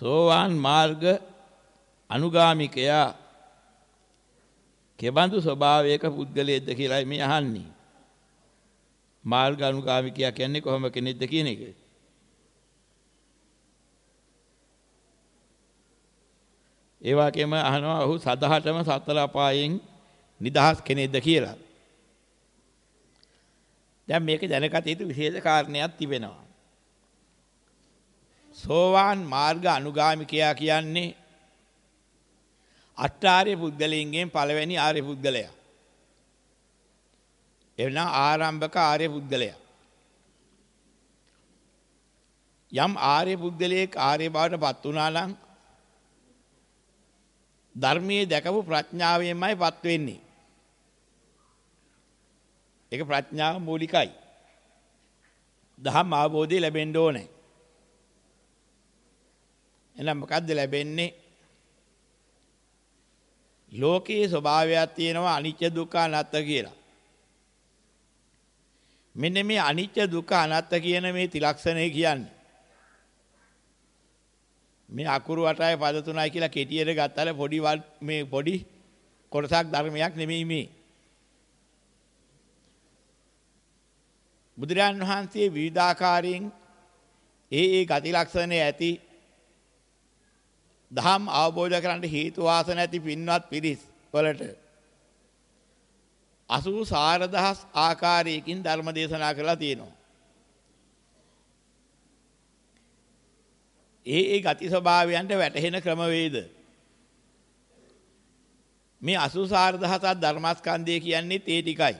සෝවාන් මාර්ග අනුගාමිකයා කෙබඳු ස්වභාවයක පුද්ගලයෙක්ද කියලායි මේ අහන්නේ. මාර්ග අනුගාමිකයා කියන්නේ කොහොම කෙනෙක්ද කියන එක. ඒ වගේම අහනවා ඔහු සදහටම සතර අපායෙන් නිදහස් කෙනෙක්ද කියලා. දැන් මේක දැනගත යුතු විශේෂ කාරණයක් තිබෙනවා. සෝවාන් මාර්ග අනුගාමිකයා කියන්නේ අට්ඨාර්ය පුද්ගලයන්ගෙන් පළවෙනි ආර්ය පුද්ගලයා. එවනම් ආරම්භක ආර්ය පුද්ගලයා. යම් ආර්ය පුද්ගලයෙක් ආර්ය බවට පත් වුණා නම් ධර්මයේ දැකපු ප්‍රඥාවෙන්මයි පත් වෙන්නේ. ඒක ප්‍රඥාව මූලිකයි. දහම් අවබෝධය ලැබෙන්න ඕනේ. එහෙනම් මොකද්ද ලැබෙන්නේ? ලෝකයේ ස්වභාවයක් තියෙනවා අනිත්‍ය දුක්ඛ අනාත්ත කියලා. මෙන්න මේ අනිත්‍ය දුක්ඛ අනාත්ත කියන මේ ත්‍රිලක්ෂණය කියන්නේ. මේ අකුරු අටයි පද තුනයි කියලා කෙටියට ගත්තාල පොඩි මේ පොඩි කොටසක් ධර්මයක් නෙමෙයි මේ. බුදුරජාන් වහන්සේ විවිධාකාරයෙන් ඒ ඒ ගති ලක්ෂණ ඇති දහම් අවබෝධ කරගන්න හේතු වාසන ඇති පින්වත් පිරිස් වලට 84000 ආකාරයකින් ධර්ම දේශනා කරලා තියෙනවා. ඒ ඒ ගති ස්වභාවයන්ට වැටහෙන ක්‍රමවේද මේ 84000 ධර්මස්කන්ධය කියන්නේ ඒ ටිකයි.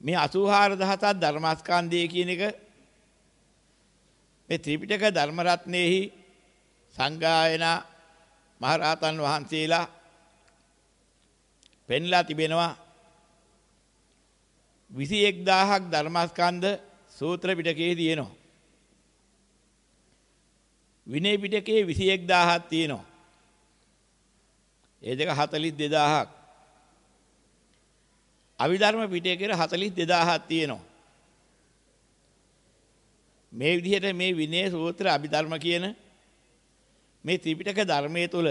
මේ 84000 ධර්මස්කන්ධය කියන එක මේ ත්‍රිපිටක ධර්ම රත්නයේහි සංගායන මහරහතන් වහන්සේලා පෙන්ලා තිබෙනවා 21000ක් ධර්මස්කන්ධ සූත්‍ර පිටකයේ තියෙනවා. විනය පිටකයේ 21000ක් තියෙනවා. ඒ දෙක 42000ක්. අවිධර්ම පිටකයේ 42000ක් තියෙනවා. මේ විදිහට මේ විනය සූත්‍ර අභිධර්ම කියන මේ ත්‍රිපිටක ධර්මයේ තුල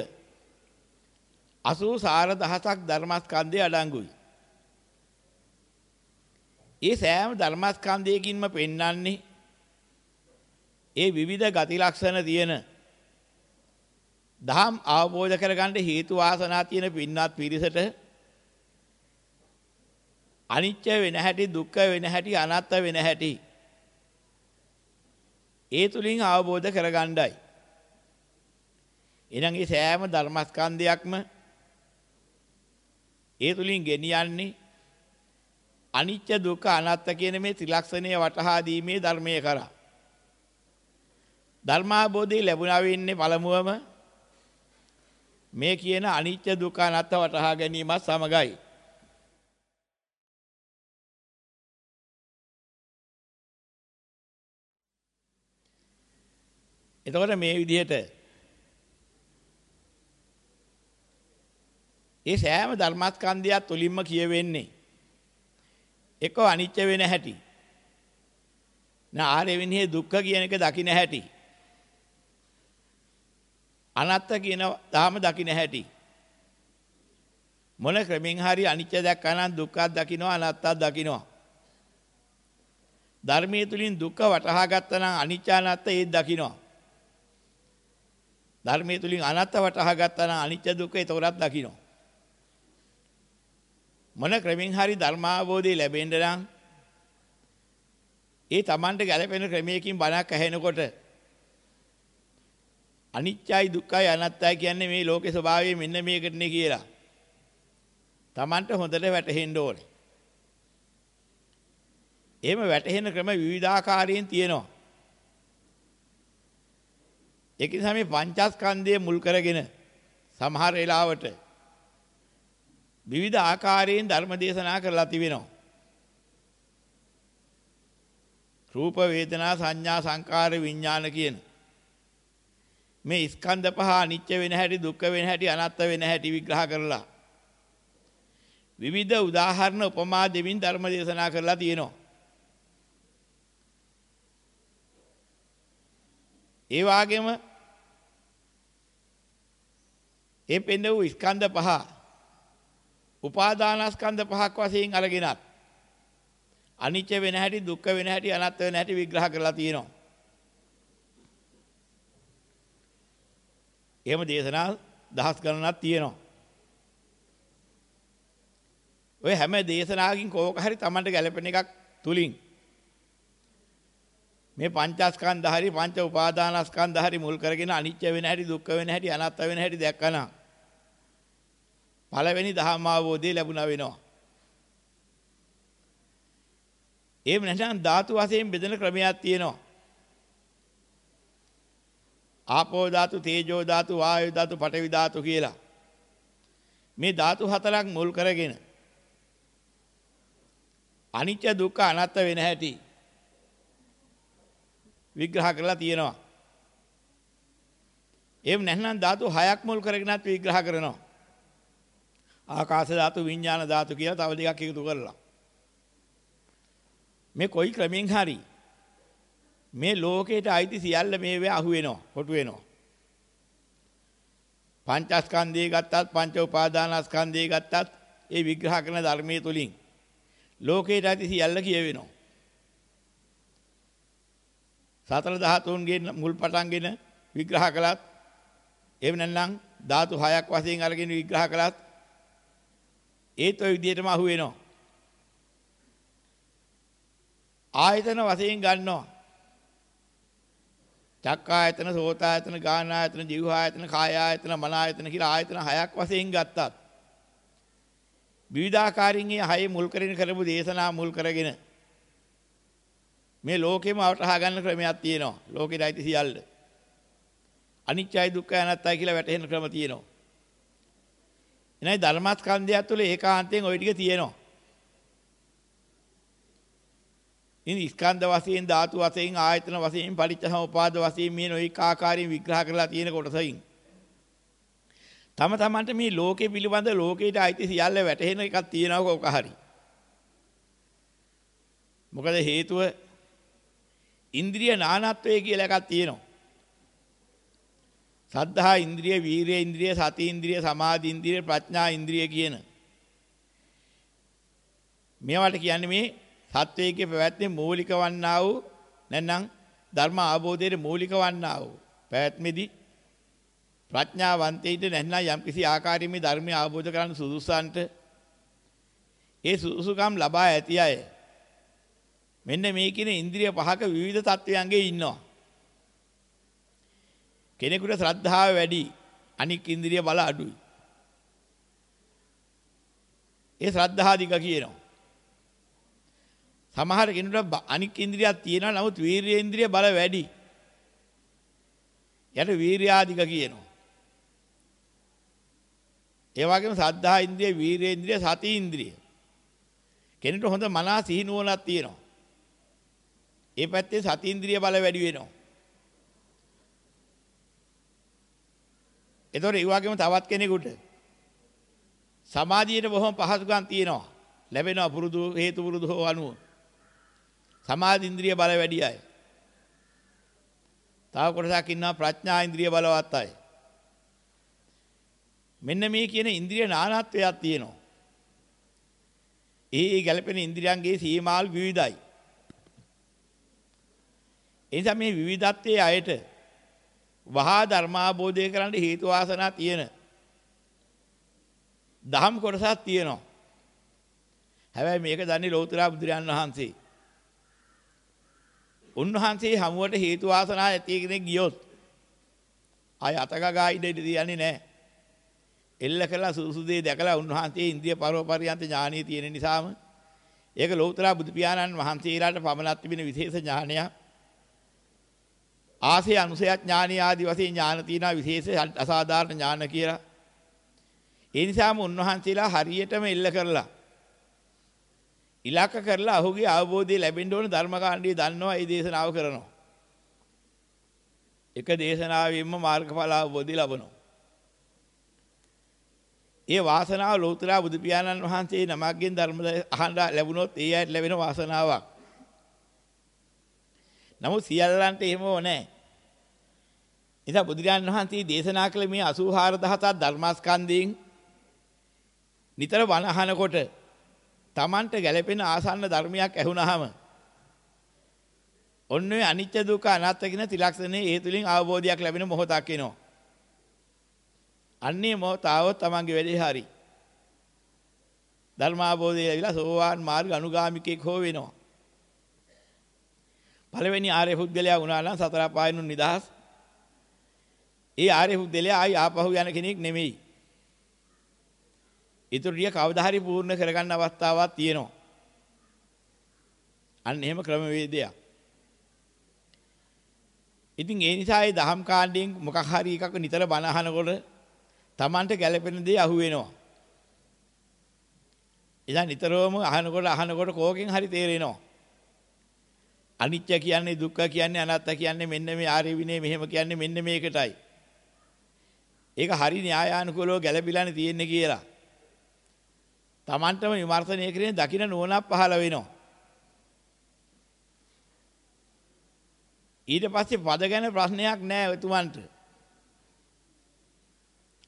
84000ක් ධර්මස්කන්ධය අඩංගුයි. ඒ සෑම ධර්මස්කන්ධයකින්ම පෙන්වන්නේ ඒ විවිධ ගති ලක්ෂණ තියෙන දහම් අවබෝධ කරගන්න හේතු වාසනා තියෙන පින්වත් පිරිසට අනිත්‍ය වෙන හැටි දුක්ඛ වෙන හැටි අනාත්ම වෙන හැටි ඒ තුලින් අවබෝධ කරගන්නයි එහෙනම් මේ සෑම ධර්මස්කන්ධයක්ම ඒ තුලින් ගෙනියන්නේ අනිත්‍ය දුක්ඛ අනාත්ම කියන මේ ත්‍රිලක්ෂණය වටහා දීමේ ධර්මයේ කරා. ධර්මාබෝධය ලැබුණා වෙන්නේ පළමුවම මේ කියන අනිත්‍ය දුක්ඛ අනාත්ම වටහා ගැනීමත් සමගයි. එතකොට මේ විදිහට ඒ සෑම ධර්මස්කන්ධයක් තුලින්ම කියවෙන්නේ එක අනිත්‍ය වෙන හැටි. නාරය වෙන්නේ දුක්ඛ කියන එක දකින්න හැටි. අනත්ත කියන ධාම දකින්න හැටි. මොන ක්‍රමෙන් හරි අනිත්‍ය දැක්කා නම් දුක්ඛක් දකින්නවා අනත්තක් දකින්නවා. ධර්මයේ තුලින් දුක්ඛ වටහා ගත්තා නම් අනිත්‍ය අනත්ත ඒත් දකින්නවා. ධර්මයේ තුලින් අනත්ත වටහා ගත්තා නම් අනිත්‍ය දුක්ඛ ඒතරත් දකින්නවා. මොන ක්‍රමෙන් හරි ධර්මාවබෝධය ලැබෙන්න නම් ඒ Tamanට ගැළපෙන ක්‍රමයකින් බණක් ඇහෙනකොට අනිත්‍යයි දුක්ඛයි අනාත්තයි කියන්නේ මේ ලෝකේ ස්වභාවය මෙන්න මේකටනේ කියලා. Tamanට හොඳට වැටහෙන්න ඕනේ. එහෙම වැටහෙන ක්‍රම විවිධාකාරයෙන් තියෙනවා. ඒක නිසා මේ පංචස්කන්ධය මුල් කරගෙන සමහර වෙලාවට විවිධ ආකාරයෙන් ධර්ම දේශනා කරලා තිබෙනවා. රූප වේදනා සංඥා සංකාර විඥාන කියන මේ ස්කන්ධ පහ අනිත්‍ය වෙන හැටි දුක්ඛ වෙන හැටි අනාත්ම වෙන හැටි විග්‍රහ කරලා විවිධ උදාහරණ උපමා දෙමින් ධර්ම දේශනා කරලා තියෙනවා. ඒ වාගේම ඒ පෙන්න වූ ස්කන්ධ පහ උපාදානස්කන්ධ පහක් වශයෙන් අරගෙනත් අනිත්‍ය වෙන හැටි දුක්ඛ වෙන හැටි අනාත්ම වෙන හැටි විග්‍රහ කරලා තියෙනවා. එහෙම දේශනා දහස් ගණනක් තියෙනවා. ඔය හැම දේශනාවකින් කෝක හරි Tamanට ගැලපෙන එකක් තුලින් මේ පංචස්කන්ධ හරි පංච උපාදානස්කන්ධ හරි මුල් කරගෙන අනිත්‍ය වෙන හැටි දුක්ඛ වෙන හැටි අනාත්ම වෙන හැටි දැක්කනම් පළවෙනි ධර්ම අවබෝධය ලැබුණා වෙනවා. එහෙම නැත්නම් ධාතු වශයෙන් බෙදෙන ක්‍රමයක් තියෙනවා. ආපෝ ධාතු, තේජෝ ධාතු, වායු ධාතු, පඨවි ධාතු කියලා. මේ ධාතු හතරක් මුල් කරගෙන අනිත්‍ය දුක්ඛ අනාත්ම වෙන හැටි විග්‍රහ කරලා තියෙනවා. එහෙම නැත්නම් ධාතු හයක් මුල් කරගෙනත් විග්‍රහ කරනවා. ආකාශ ධාතු, විඥාන ධාතු කියලා තව දෙකක් එකතු කරලා. මේ කොයි ක්‍රමෙන් හරි මේ ලෝකේට අයිති සියල්ල මේවේ අහු වෙනවා, කොටු වෙනවා. පංචස්කන්ධය ගත්තත්, පංච උපාදානස්කන්ධය ගත්තත් ඒ විග්‍රහ කරන ධර්මයේ තුලින් ලෝකේට අයිති සියල්ල කියවෙනවා. සතර ධාතුන්ගේ මුල් පටන්ගෙන විග්‍රහ කළත් එහෙම නැත්නම් ධාතු හයක් වශයෙන් අරගෙන විග්‍රහ කළත් ඒත් ওই විදිහටම අහු වෙනවා. ආයතන වශයෙන් ගන්නවා. චක්කායතන, සෝතායතන, ගානායතන, જીවහායතන, කායායතන, මනායතන කියලා ආයතන හයක් වශයෙන් ගත්තත් විවිධාකාරින් මේ හය මුල් කරගෙන කරපු දේශනා මුල් කරගෙන මේ ලෝකෙම අවටහා ගන්න ක්‍රමයක් තියෙනවා. ලෝකෙයි සියල්ල. අනිත්‍යයි දුක්ඛයි අනාත්තයි කියලා වැටහෙන ක්‍රම තියෙනවා. එනයි ධර්මස්කන්ධය තුළ ඒකාන්තයෙන් ওই ටික තියෙනවා. ඉතින් ස්කන්ධ වශයෙන් ධාතු වශයෙන් ආයතන වශයෙන් පරිච්ඡසමුපාද වශයෙන් මේ නොඑක ආකාරයෙන් විග්‍රහ කරලා තියෙන කොටසයින් තම තමන්ට මේ ලෝකේ පිළිබඳ ලෝකේට අයිති සියල්ල වැටහෙන එකක් තියෙනවා කොක හරි. මොකද හේතුව ඉන්ද්‍රිය නානත්වය කියලා එකක් තියෙනවා. සද්ධා ඉන්ද්‍රිය, වීරිය ඉන්ද්‍රිය, සති ඉන්ද්‍රිය, සමාධි ඉන්ද්‍රිය, ප්‍රඥා ඉන්ද්‍රිය කියන. මේවට කියන්නේ මේ සත්වයේ පැවැත්මේ මූලික වන්නා වූ නැත්නම් ධර්ම අවබෝධයේ මූලික වන්නා වූ පැවැත්මේදී ප්‍රඥාවන්තයින්ට නැත්නම් යම්කිසි ආකාරයෙන් මේ ධර්මය අවබෝධ කරගන්න සුදුසුසන්ට ඒ සුදුසුකම් ලබා ඇති අය. මෙන්න මේ කියන ඉන්ද්‍රිය පහක විවිධ තත්වයන්ගේ ඉන්නවා. කෙනෙකුට ශ්‍රද්ධාව වැඩි අනික් ඉන්ද්‍රිය බල අඩුයි ඒ ශ්‍රද්ධාධික කියනවා සමහර කෙනෙකුට අනික් ඉන්ද්‍රියක් තියෙනවා නමුත් වීරිය ඉන්ද්‍රිය බල වැඩි. යට වීර්යාධික කියනවා. ඒ වගේම සද්ධා ඉන්ද්‍රිය, වීරිය ඉන්ද්‍රිය, සති ඉන්ද්‍රිය. කෙනෙකුට හොඳ මනස සිහිනුවණක් තියෙනවා. ඒ පැත්තේ සති ඉන්ද්‍රිය බල වැඩි වෙනවා. එතකොට ඒ වගේම තවත් කෙනෙකුට සමාධියට බොහොම පහසුකම් තියෙනවා. ලැබෙනවා පුරුදු හේතු පුරුදු හෝ අනුව. සමාධි ඉන්ද්‍රිය බල වැඩි අය. තව කොටසක් ඉන්නවා ප්‍රඥා ඉන්ද්‍රිය බලවත් අය. මෙන්න මේ කියන ඉන්ද්‍රිය නානත්වයක් තියෙනවා. ඒ ඒ ගැළපෙන ඉන්ද්‍රියන්ගේ සීමාල් විවිධයි. ඒ නිසා මේ විවිධත්වයේ අයට වහා ධර්මාබෝධය කරන්න හේතු වාසනා තියෙන දහම් කොටසක් තියෙනවා. හැබැයි මේක දන්නේ ලෞතර බුදුරයන් වහන්සේ. උන්වහන්සේ හමුවට හේතු වාසනා ඇති කෙනෙක් ගියොත් ආය අතගගා ඉඳ ඉඳියන්නේ නැහැ. එල්ල කළා සුසු දේ දැකලා උන්වහන්සේ ඉන්ද්‍රිය පරෝපරියන්ත ඥානිය තියෙන නිසාම ඒක ලෞතර බුදු පියාණන් වහන්සේලාට පමණක් තිබෙන විශේෂ ඥානයක්. ආසේ අනුසය ඥානිය ආදි වශයෙන් ඥාන තියෙනවා විශේෂ අසාධාරණ ඥාන කියලා. ඒ නිසාම උන්වහන්සේලා හරියටම එල්ල කරලා ඉලක්ක කරලා ඔහුගේ අවබෝධය ලැබෙන්න ඕන ධර්මකාණ්ඩය දන්නවා ඒ දේශනාව කරනවා. එක දේශනාවෙන්ම මාර්ගඵල අවබෝධය ලබනවා. ඒ වාසනාව ලෞතර බුදු පියාණන් වහන්සේ නමක්ගෙන් ධර්ම අහන්න ලැබුණොත් ඒ අයට ලැබෙන වාසනාවක්. නමුත් සියල්ලන්ට එහෙම ඕනේ. ඉතින් බුදුරජාන් වහන්සේ දේශනා කළ මේ 84000 ධර්මස්කන්ධයෙන් නිතර බණ අහනකොට Tamanට ගැළපෙන ආසන්න ධර්මයක් ඇහුනහම ඔන්න ඔය අනිත්‍ය දුක්ඛ අනාත්ම කියන ත්‍රිලක්ෂණේ ඒ තුලින් අවබෝධයක් ලැබෙන මොහොතක් එනවා. අන්නේ මොහොත ආවොත් Tamanගේ වැඩේ හරි. ධර්මාබෝධය ලැබිලා සෝවාන් මාර්ග අනුගාමිකෙක් හෝ වෙනවා. පළවෙනි ආර්ය පුද්ගලයා වුණා නම් සතර පායනු නිදහස්. ඒ ආර්ය පුද්ගලයා ආයි ආපහු යන කෙනෙක් නෙමෙයි. ඊටුරිය කවදා හරි පූර්ණ කරගන්න අවස්ථාවක් තියෙනවා. අන්න එහෙම ක්‍රමවේදයක්. ඉතින් ඒ නිසා ඒ දහම් කාණ්ඩයෙන් මොකක් හරි එකක නිතර බණ අහනකොට Tamanට ගැළපෙන දේ අහුවෙනවා. එදා නිතරම අහනකොට අහනකොට කෝකෙන් හරි තේරෙනවා. අනිත්‍ය කියන්නේ දුක්ඛ කියන්නේ අනාත්ම කියන්නේ මෙන්න මේ ආර්ය විනය මෙහෙම කියන්නේ මෙන්න මේකටයි. ඒක හරි න්‍යායානුකූලව ගැළපිලානේ තියෙන්නේ කියලා. Tamanටම විමර්ශනය කරගෙන දකින්න නුවණක් පහළ වෙනවා. ඊට පස්සේ පද ගැන ප්‍රශ්නයක් නැහැ එතුමන්ට.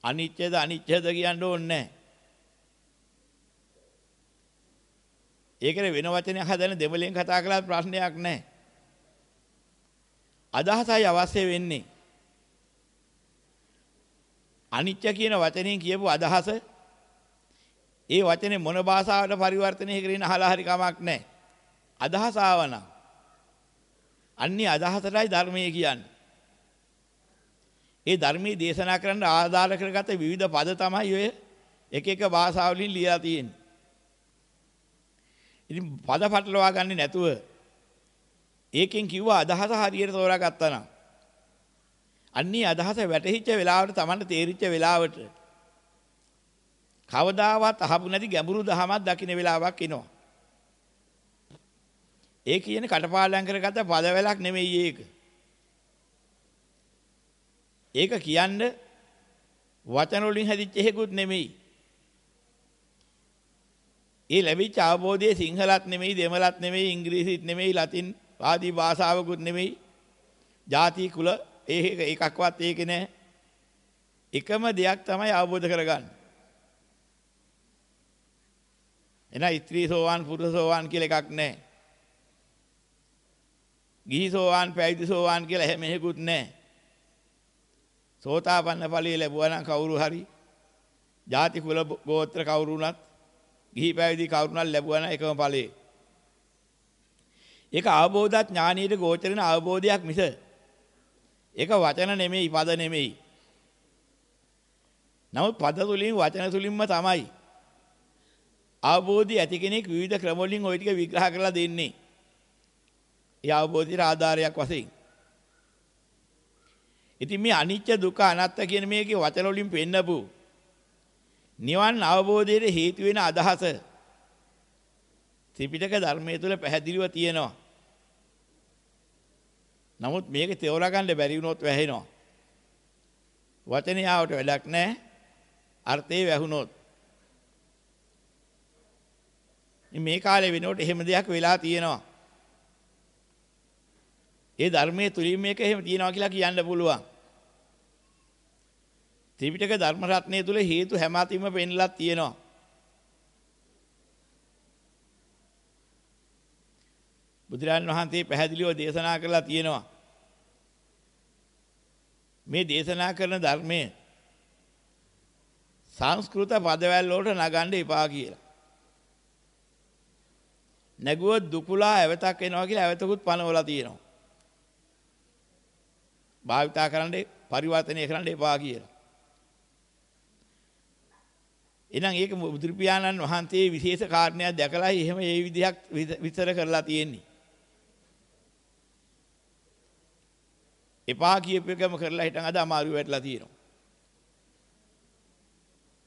අනිත්‍යද අනිත්‍යද කියන්න ඕනේ නැහැ. ඒකට වෙන වචනයක් හදන්න දෙමළෙන් කතා කළාත් ප්‍රශ්නයක් නැහැ. අදහසයි අවශ්‍ය වෙන්නේ. අනිත්‍ය කියන වචනයෙන් කියපු අදහස ඒ වචනේ මොන භාෂාවට පරිවර්තනය කරගෙන අහලා හරි කමක් නැහැ. අදහස ආවනම් අන්නේ අදහසටයි ධර්මයේ කියන්නේ. ඒ ධර්මයේ දේශනා කරන්න ආදාළ කරගත විවිධ පද තමයි ඔය එක එක භාෂාවලින් ලියලා තියෙන්නේ. ඉතින් පද පටලවා ගන්නේ නැතුව ඒකෙන් කිව්ව අදහස හරියට තෝරාගත්තා නම් අන්නේ අදහස වැටහිච්ච වෙලාවට Tamanට තේරිච්ච වෙලාවට කවදාවත් අහපු නැති ගැඹුරු දහමක් දකින්න වෙලාවක් එනවා. ඒ කියන්නේ කටපාඩම් කරගත්ත පදවැලක් නෙමෙයි ඒක. ඒක කියන්නේ වචන වලින් හැදිච්ච එකකුත් නෙමෙයි. ඒ ලැබිච්ච අවබෝධයේ සිංහලත් නෙමෙයි දෙමළත් නෙමෙයි ඉංග්‍රීසිත් නෙමෙයි ලතින් ආදී භාෂාවකුත් නෙමෙයි. ಜಾති කුල ඒක එකක්වත් ඒකේ නෑ. එකම දෙයක් තමයි අවබෝධ කරගන්නේ. එන ස්ත්‍රී සෝවාන් පුරුෂ සෝවාන් කියලා එකක් නැහැ. ගිහි සෝවාන් පැවිදි සෝවාන් කියලා එහෙම එකකුත් නැහැ. සෝතාපන්න ඵලයේ ලැබුවා නම් කවුරු හරි ಜಾති කුල ගෝත්‍ර කවුරු වුණත් ගිහි පැවිදි කවුරුණක් ලැබුවා නම් එකම ඵලයේ. ඒක අවබෝධත් ඥානීයට ගෝචරන අවබෝධයක් මිස ඒක වචන නෙමෙයි පද නෙමෙයි. නමුත් පද තුලින් වචන තුලින්ම තමයි අවබෝධය ඇති කෙනෙක් විවිධ ක්‍රම වලින් ওই ටික විග්‍රහ කරලා දෙන්නේ. ඒ අවබෝධයට ආධාරයක් වශයෙන්. ඉතින් මේ අනිත්‍ය දුක්ඛ අනාත්ම කියන මේකේ වචන වලින් පෙන්නපු නිවන් අවබෝධයට හේතු වෙන අදහස ත්‍රිපිටක ධර්මයේ තුල පැහැදිලිව තියෙනවා. නමුත් මේක තේරුම් ගන්න බැරි වුණොත් වැහෙනවා. වචනේ ආවට වැඩක් නැහැ. අර්ථේ වැහුනොත් මේ කාලේ වෙනකොට එහෙම දෙයක් වෙලා තියෙනවා. ඒ ධර්මයේ තුලින් මේක එහෙම තියෙනවා කියලා කියන්න පුළුවන්. ත්‍රිපිටක ධර්ම රත්නය තුල හේතු හැම අතින්ම පෙන්ලා තියෙනවා. බුදුරජාණන් වහන්සේ පැහැදිලිව දේශනා කරලා තියෙනවා. මේ දේශනා කරන ධර්මයේ සංස්කෘත පදවැල් වලට නගන්න එපා කියලා. නැගුවොත් දුකුලා ඇවතක් එනවා කියලා ඇවතකුත් පනවලා තියෙනවා. භාවිතා කරන්න පරිවර්තනය කරන්න එපා කියලා. එහෙනම් ඒක බුදු පියාණන් වහන්සේ විශේෂ කාරණයක් දැකලා එහෙම ඒ විදිහක් විස්තර කරලා තියෙන්නේ. එපා කියපු එකම කරලා හිටන් අද අමාරු වෙట్లా තියෙනවා.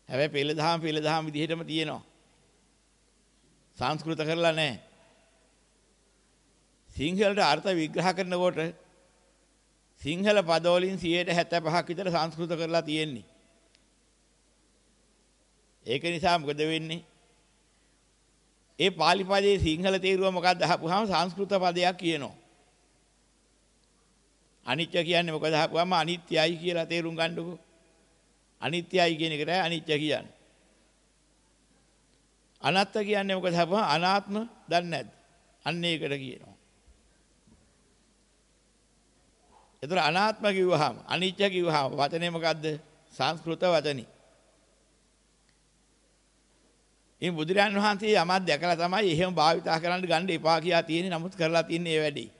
හැබැයි පෙළ දහම් පෙළ දහම් විදිහටම තියෙනවා. සංස්කෘත කරලා නැහැ. සිංහලට අර්ථ විග්‍රහ කරනකොට සිංහල පද වලින් 75ක් විතර සංස්කෘත කරලා තියෙන්නේ. ඒක නිසා මොකද වෙන්නේ? ඒ pāli පදයේ සිංහල තේරුව මොකක්ද අහපුවාම සංස්කෘත පදයක් කියනවා. අනිත්‍ය කියන්නේ මොකද අහපුවම අනිත්‍යයි කියලා තේරුම් ගන්නකො. අනිත්‍යයි කියන එකට අනිත්‍ය කියන්නේ. අනාත්ම කියන්නේ මොකද අහපුවම අනාත්ම දන්නේ නැද්ද? අන්න ඒකට කියනවා. ඒතර අනාත්ම කිව්වහම අනිත්‍ය කිව්වහම වචනේ මොකද්ද? සංස්කෘත වචනේ. මේ බුදුරයන් වහන්සේ යමක් දැකලා තමයි එහෙම භාවිතා කරන්න ගන්න එපා කියා තියෙන්නේ. නමුත් කරලා තින්නේ ඒ වැඩේ.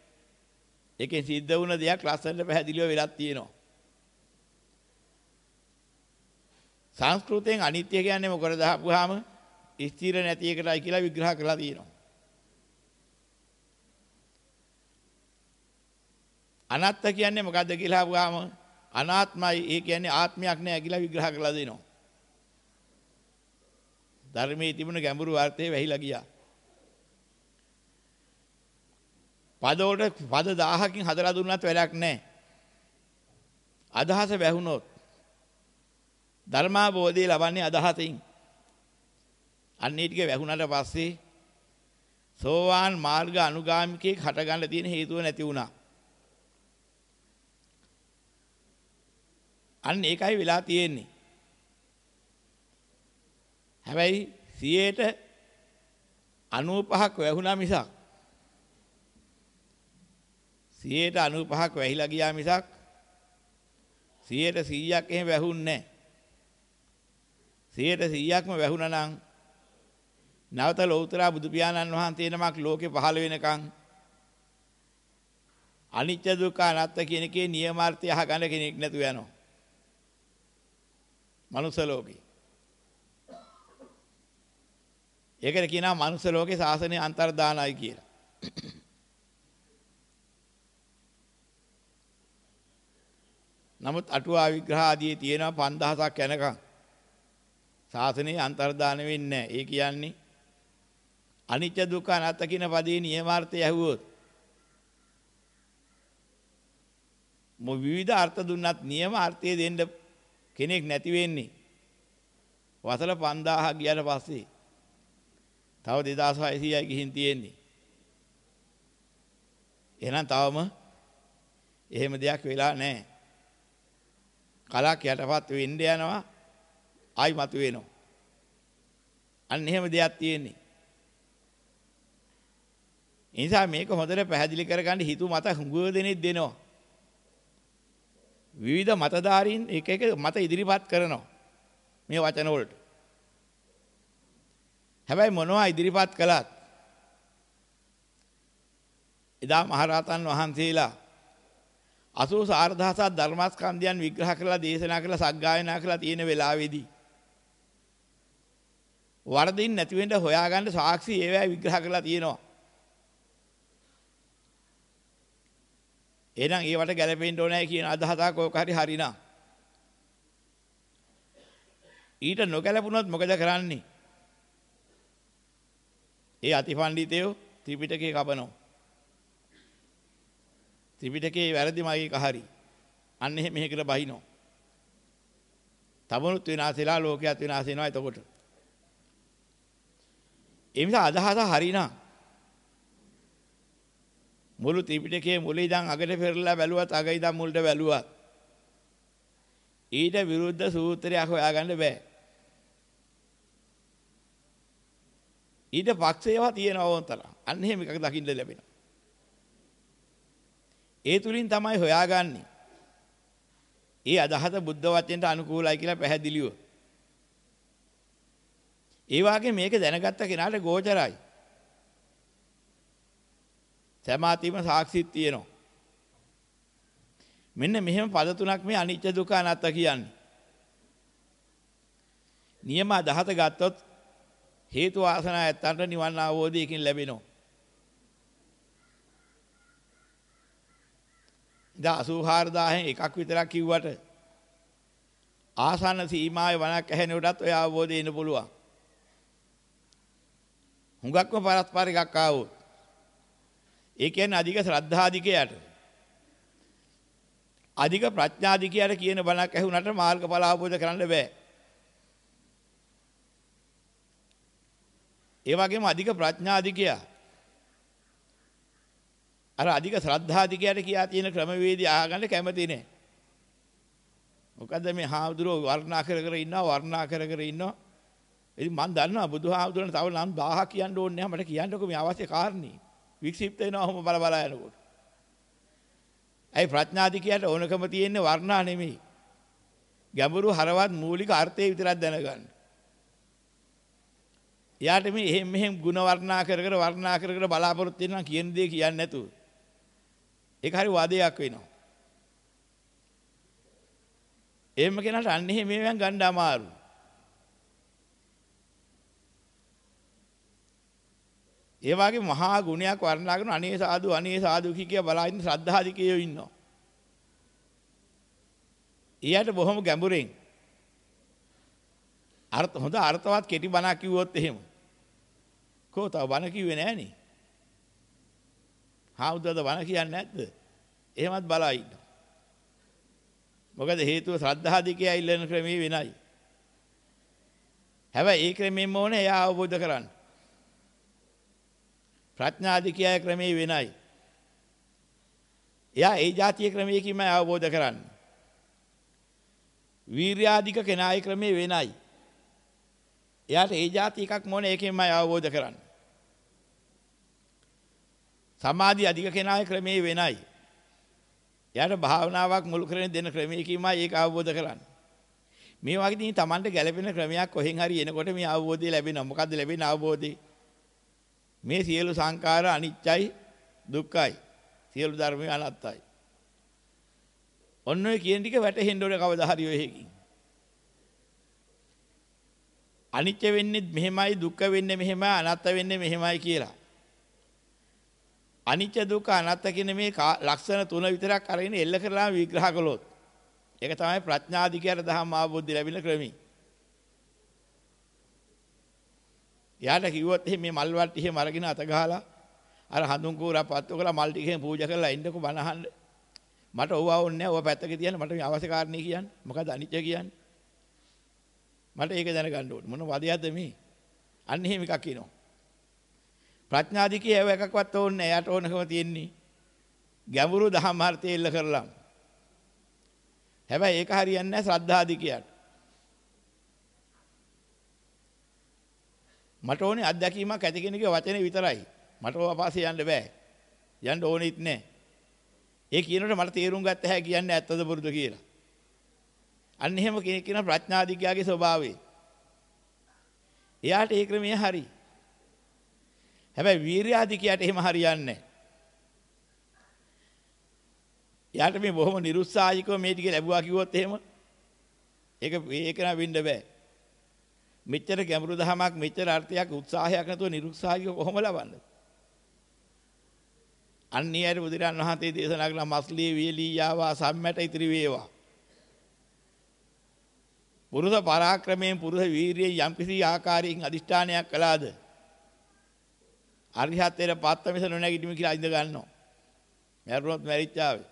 ඒකෙන් සිද්ධ වුණ දෙයක් ලස්සනට පැහැදිලිව වෙලක් තියෙනවා. සංස්කෘතයෙන් අනිත්‍ය කියන්නේ මොකද අහපුවාම ස්ථිර නැති එකටයි කියලා විග්‍රහ කරලා තියෙනවා. අනාත්ම කියන්නේ මොකද්ද කියලා අහුවාම අනාත්මයි ඒ කියන්නේ ආත්මයක් නෑ කියලා විග්‍රහ කරලා දෙනවා. ධර්මයේ තිබුණ ගැඹුරු අර්ථය වැහිලා ගියා. පද වලට පද 1000කින් හදලා දුන්නත් වැඩක් නැහැ. අදහස වැහුනොත් ධර්මාබෝධය ලබන්නේ අදහසින්. අන්නේ ටික වැහුණාට පස්සේ සෝවාන් මාර්ග අනුගාමිකයෙක් හටගන්න තියෙන හේතුව නැති වුණා. අන්න ඒකයි වෙලා තියෙන්නේ. හැබැයි 100ට 95ක් වැහුණා මිසක් 100ට 95ක් වැහිලා ගියා මිසක් 100ට 100ක් එහෙම වැහුන්නේ නැහැ. 100ට 100ක්ම වැහුණා නම් නැවත ලෞතර බුදු පියාණන් වහන්සේ නමක් ලෝකේ පහළ වෙනකන් අනිත්‍ය දුක්ඛ අනාත්ම කියන එකේ නියමාර්ථය අහගන්න කෙනෙක් නැතුව යනවා. මනුස්ස ලෝකේ. ඒකට කියනවා මනුස්ස ලෝකේ සාසනය අන්තර්දානයි කියලා. නමුත් අටුවා විග්‍රහ ආදී තියෙනවා 5000ක් යනකම්. සාසනයේ අන්තර්දාන වෙන්නේ නැහැ. ඒ කියන්නේ අනිත්‍ය දුක්ඛ අනාත්ම කියන පදේ නියමාර්ථය ඇහුවොත් මො විවිධ අර්ථ දුන්නත් නියම අර්ථය දෙන්න කෙනෙක් නැති වෙන්නේ වසල 5000 ගියට පස්සේ තව 2600යි ගිහින් තියෙන්නේ. එහෙනම් තවම එහෙම දෙයක් වෙලා නැහැ. කලක් යටපත් වෙන්න යනවා ආයි මතු වෙනවා අන්න එහෙම දෙයක් තියෙන්නේ. ඒ නිසා මේක හොඳට පැහැදිලි කරගන්න හිතු මත හුඟුව දෙනෙක් දෙනවා. විවිධ මතධාරීන් එක එක මත ඉදිරිපත් කරනවා මේ වචන වලට. හැබැයි මොනවා ඉදිරිපත් කළත් එදා මහරහතන් වහන්සේලා 84000ක් ධර්මස්කන්ධයන් විග්‍රහ කරලා දේශනා කරලා සග්ගායනා කරලා තියෙන වෙලාවේදී වරදින් නැති වෙන්න හොයාගන්න සාක්ෂි ඒවැ විග්‍රහ කරලා තියෙනවා. එහෙනම් ඒවට ගැලපෙන්න ඕනේ කියන අදහසක් ඕක හරි හරිනා. ඊට නොගැලපුණොත් මොකද කරන්නේ? ඒ අතිපණ්ඩිතයෝ ත්‍රිපිටකේ කබනවා. ත්‍රිපිටකේ වැරදි මගේ කහරි. අන්න එහෙම මෙහෙ කියලා බහිනෝ. තවනුත් විනාශෙලා ලෝකයක් විනාශ වෙනවා එතකොට. ඒ නිසා අදහස හරිනා. මුළු ත්‍රිපිටකයේ මුල ඉඳන් අගට පෙරලා බැලුවත් අග ඉඳන් මුලට බැලුවත් ඊට විරුද්ධ සූත්‍රයක් හොයාගන්න බෑ. ඊට පක්ෂේවා තියෙනවා වොන්තර. අන්න එහෙම එකක් දකින්න ලැබෙනවා. ඒ තුලින් තමයි හොයාගන්නේ. ඒ අදහස බුද්ධ වචනට අනුකූලයි කියලා පැහැදිලිව. ඒ වගේ මේක දැනගත්ත කෙනාට ගෝචරයි. සමාතීම සාක්ෂිත් තියෙනවා. මෙන්න මෙහෙම පද තුනක් මේ අනිත්‍ය දුක්ඛ අනාත්ත කියන්නේ. නියම 17 ගත්තොත් හේතු වාසනා ඇත්තන්ට නිවන් අවබෝධයකින් ලැබෙනවා. ඉතින් 84000න් එකක් විතරක් කිව්වට ආසන්න සීමාවේ වණක් ඇහෙනකොටත් ඔය අවබෝධය එන්න පුළුවන්. හුඟක්ම පරස්පර එකක් ආවොත් ඒ කියන්නේ අධික ශ්‍රද්ධාධිකයට අධික ප්‍රඥාධිකයට කියන බණක් ඇහුනට මාර්ගඵල අවබෝධ කරන්න බෑ. ඒ වගේම අධික ප්‍රඥාධිකයා අර අධික ශ්‍රද්ධාධිකයට කියා තියෙන ක්‍රමවේදී අහගන්න කැමති නෑ. මොකද මේ හාමුදුරුවෝ වර්ණනා කර කර ඉන්නවා වර්ණනා කර කර ඉන්නවා. ඉතින් මම දන්නවා බුදුහාමුදුරන් තව නම් 1000ක් කියන්න ඕනේ නැහැ මට කියන්නකෝ මේ අවශ්‍ය කාරණේ. වික්ෂිප්ත වෙනවා ඔහොම බල බල යනකොට. ඇයි ප්‍රඥාධිකයට ඕනකම තියෙන්නේ වර්ණා නෙමෙයි. ගැඹුරු හරවත් මූලික අර්ථය විතරක් දැනගන්න. එයාට මේ එහෙම මෙහෙම ಗುಣ වර්ණනා කර කර වර්ණනා කර කර බලාපොරොත්තු වෙනවා කියන දේ කියන්නේ නැතුව. ඒක හරි වාදයක් වෙනවා. එහෙම කෙනාට අන්න එහෙම මේවෙන් ගන්න අමාරු. ඒ වගේ මහා ගුණයක් වර්ණනා කරන අනේ සාදු අනේ සාදු කිය බලා ඉන්න ශ්‍රද්ධාධිකයෝ ඉන්නවා. ඊයට බොහොම ගැඹුරෙන් අර්ථ හොඳ අර්ථවත් කෙටි බණක් කිව්වොත් එහෙම. කෝ තව බණ කිව්වේ නෑනේ. හාමුදුරුවෝ බණ කියන්නේ නැද්ද? එහෙමත් බලා ඉන්න. මොකද හේතුව ශ්‍රද්ධාධිකයා ඉල්ලන ක්‍රමේ වෙනයි. හැබැයි ඒ ක්‍රමෙම ඕනේ එයා අවබෝධ කරගන්න. ප්‍රඥාධිකයා ක්‍රමේ වෙනයි. එයා ඒ જાතිය ක්‍රමයකින්ම අවබෝධ කරන්නේ. වීර්යාධික කෙනායි ක්‍රමේ වෙනයි. එයාට ඒ જાති එකක් මොන එකෙන්මයි අවබෝධ කරන්නේ. සමාධි අධික කෙනායි ක්‍රමේ වෙනයි. එයාට භාවනාවක් මුල් කරගෙන දෙන ක්‍රමයකින්මයි ඒක අවබෝධ කරන්නේ. මේ වගේ ඉතින් Tamanට ගැළපෙන ක්‍රමයක් කොහෙන් හරි එනකොට මේ අවබෝධය ලැබෙනවා. මොකද්ද ලැබෙන අවබෝධය? මේ සියලු සංකාර අනිත්‍යයි දුක්ඛයි. සියලු ධර්මය අනාත්තයි. ඔන්න ඔය කියන ටික වැටහෙන්න ඕනේ කවදා හරි ඔය එකකින්. අනිත්‍ය වෙන්නේ මෙහෙමයි දුක්ඛ වෙන්නේ මෙහෙමයි අනාත්ත වෙන්නේ මෙහෙමයි කියලා. අනිත්‍ය දුක්ඛ අනාත්ත කියන මේ ලක්ෂණ තුන විතරක් අරගෙන එල්ල කරලා විග්‍රහ කළොත් ඒක තමයි ප්‍රඥාධිකයට දහම් ආબોධ්‍ය ලැබෙන ක්‍රමී. යාට කිව්වොත් එහෙනම් මේ මල් වට්ටි එහෙම අරගෙන අත ගහලා අර හඳුන් කූරා පත්තු කරලා මල් ටික එහෙම පූජා කරලා ඉන්නකො බණ අහන්න. මට ඕවා ඕනේ නැහැ. ඕවා පැත්තක තියන්න මට මේ අවශ්‍ය කාරණේ කියන්න. මොකද අනිත්‍ය කියන්නේ? මට ඒක දැනගන්න ඕනේ. මොන වදයක්ද මේ? අන්න එහෙම එකක් කියනවා. ප්‍රඥාදිකේ ඒව එකක්වත් ඕනේ නැහැ. යාට ඕනකම තියෙන්නේ ගැඹුරු දහම් අර්ථය එල්ල කරලා. හැබැයි ඒක හරියන්නේ නැහැ ශ්‍රද්ධාදිකයට. මට ඕනේ අත්දැකීමක් ඇති කෙනෙකුගේ වචනේ විතරයි. මට ඕවා පස්සේ යන්න බෑ. යන්න ඕනෙත් නෑ. ඒ කියනකොට මට තේරුම් ගත්ත හැ කියන්නේ ඇත්තද බොරුද කියලා. අන්න එහෙම කෙනෙක් කියන ප්‍රඥාදිකයාගේ ස්වභාවය. එයාට ඒ ක්‍රමය හරි. හැබැයි වීර්යාදිකයාට එහෙම හරියන්නේ නැහැ. එයාට මේ බොහොම නිරුත්සාහිකව මේ ටික ලැබුවා කිව්වොත් එහෙම ඒක ඒක නා වෙන්න බෑ. මෙච්චර ගැඹුරු දහමක් මෙච්චර අර්ථයක් උත්සාහයක් නැතුව නිරුත්සාහිකව කොහොම ලබන්නේ? අන්නියර බුදුරන් වහන්සේ දේශනා කළ මස්ලී වියලී යාවා සම්මැට ඉතිරි වේවා. පුරුෂ පරාක්‍රමයෙන් පුරුෂ වීරියෙන් යම්කිසි ආකාරයකින් අදිෂ්ඨානයක් කළාද? අරිහත්ත්වයට පත්ව මිස නොනැගිටිම කියලා ඉඳ ගන්නවා. මරුණොත් මැරිච්චාවේ.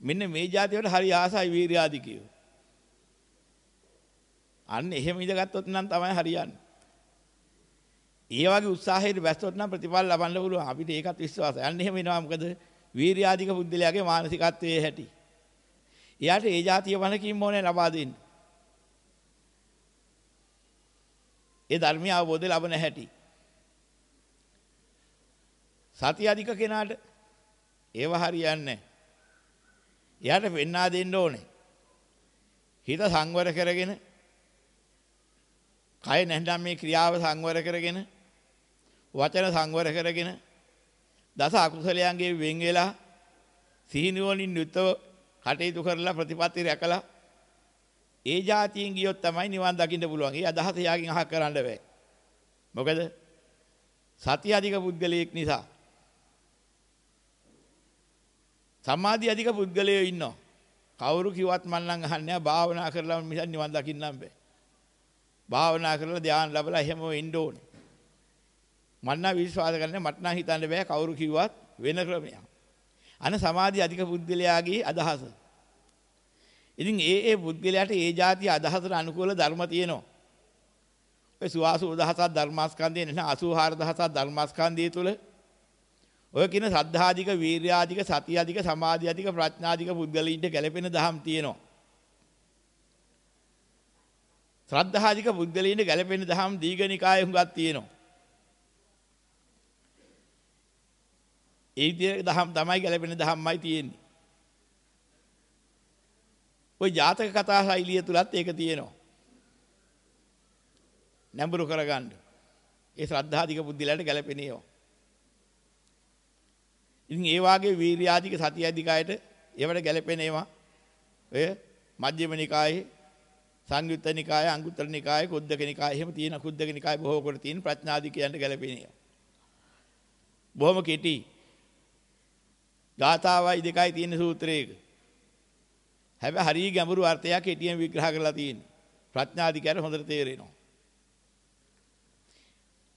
මෙන්න මේ જાතියට හරි ආසයි වීර්යාදිකියෝ. අන්න එහෙම ඉඳගත්තොත් නම් තමයි හරියන්නේ. ඒ වගේ උත්සාහයට බැස්සොත් නම් ප්‍රතිඵල ලබන්න පුළුවන්. අපිට ඒකත් විශ්වාසයි. අන්න එහෙම වෙනවා මොකද වීර්යාධික බුද්ධලයාගේ මානසිකත්වයේ හැටි. එයාට ඒ જાතිය වණකින් ඕනේ ලබා දෙන්න. ඒ ධර්මය අවබෝධ ලබන හැටි. සතිය අධික කෙනාට ඒව හරියන්නේ එයාට වෙන්නා දෙන්න ඕනේ. හිත සංවර කරගෙන කය නැත්නම් මේ ක්‍රියාව සංවර කරගෙන වචන සංවර කරගෙන දස අකුසලයන්ගේ වෙන් වෙලා සිහිනුවණින් යුතව කටයුතු කරලා ප්‍රතිපත්ති රැකලා ඒ જાතියෙන් ගියොත් තමයි නිවන් දකින්න පුළුවන්. ඒ අදහස යාගින් අහක් කරන්න බෑ. මොකද සතිය අධික පුද්ගලයෙක් නිසා සමාධි අධික පුද්ගලයෝ ඉන්නවා. කවුරු කිව්වත් මන් නම් අහන්නේ නැහැ භාවනා කරලා මිස නිවන් දකින්නම් බෑ. භාවනා කරලා ධ්‍යාන ලැබලා එහෙම ඉන්න ඕනේ. මන්න විශ්වාස කරන්නේ මට නම් හිතන්න බෑ කවුරු කිව්වත් වෙන ක්‍රමයක්. අන සමාධි අධික පුද්ගලයාගේ අදහස. ඉතින් ඒ ඒ පුද්ගලයාට ඒ જાතිය අදහසට අනුකූල ධර්ම තියෙනවා. ඔය සුවාසු දහසක් ධර්මස්කන්ධය නැත්නම් 84000ක් ධර්මස්කන්ධය තුල ඔය කියන සද්ධාධික, වීර්යාධික, සතියාධික, සමාධියාධික, ප්‍රඥාධික පුද්ගලයින්ට ගැළපෙන දහම් තියෙනවා. ශ්‍රද්ධාධික පුද්ගලයින්ට ගැළපෙන දහම් දීඝනිකායේ හුඟක් තියෙනවා. ඒ විදිහේ දහම් තමයි ගැළපෙන දහම්මයි තියෙන්නේ. ওই ජාතක කතා ශෛලිය තුලත් ඒක තියෙනවා. නැඹුරු කරගන්න. ඒ ශ්‍රද්ධාධික බුද්ධිලට ගැලපෙන ඒවා. ඉතින් ඒ වාගේ වීර්යාධික සතියධිකයට ඒවට ගැලපෙන ඒවා ඔය මජ්ක්‍ධිම නිකායේ සංයුත්ත නිකායේ අංගුත්තර නිකායේ කුද්දක නිකායේ එහෙම තියෙන කුද්දක නිකායේ බොහෝ කොට තියෙන ප්‍රඥාධිකයන්ට ගැලපෙන ඒවා. බොහොම කෙටි. ගාථාවයි දෙකයි තියෙන සූත්‍රයක. හැබැයි හරිය ගැඹුරු අර්ථයක් කෙටියෙන් විග්‍රහ කරලා තියෙන්නේ. ප්‍රඥාධිකයට හොඳට තේරෙනවා.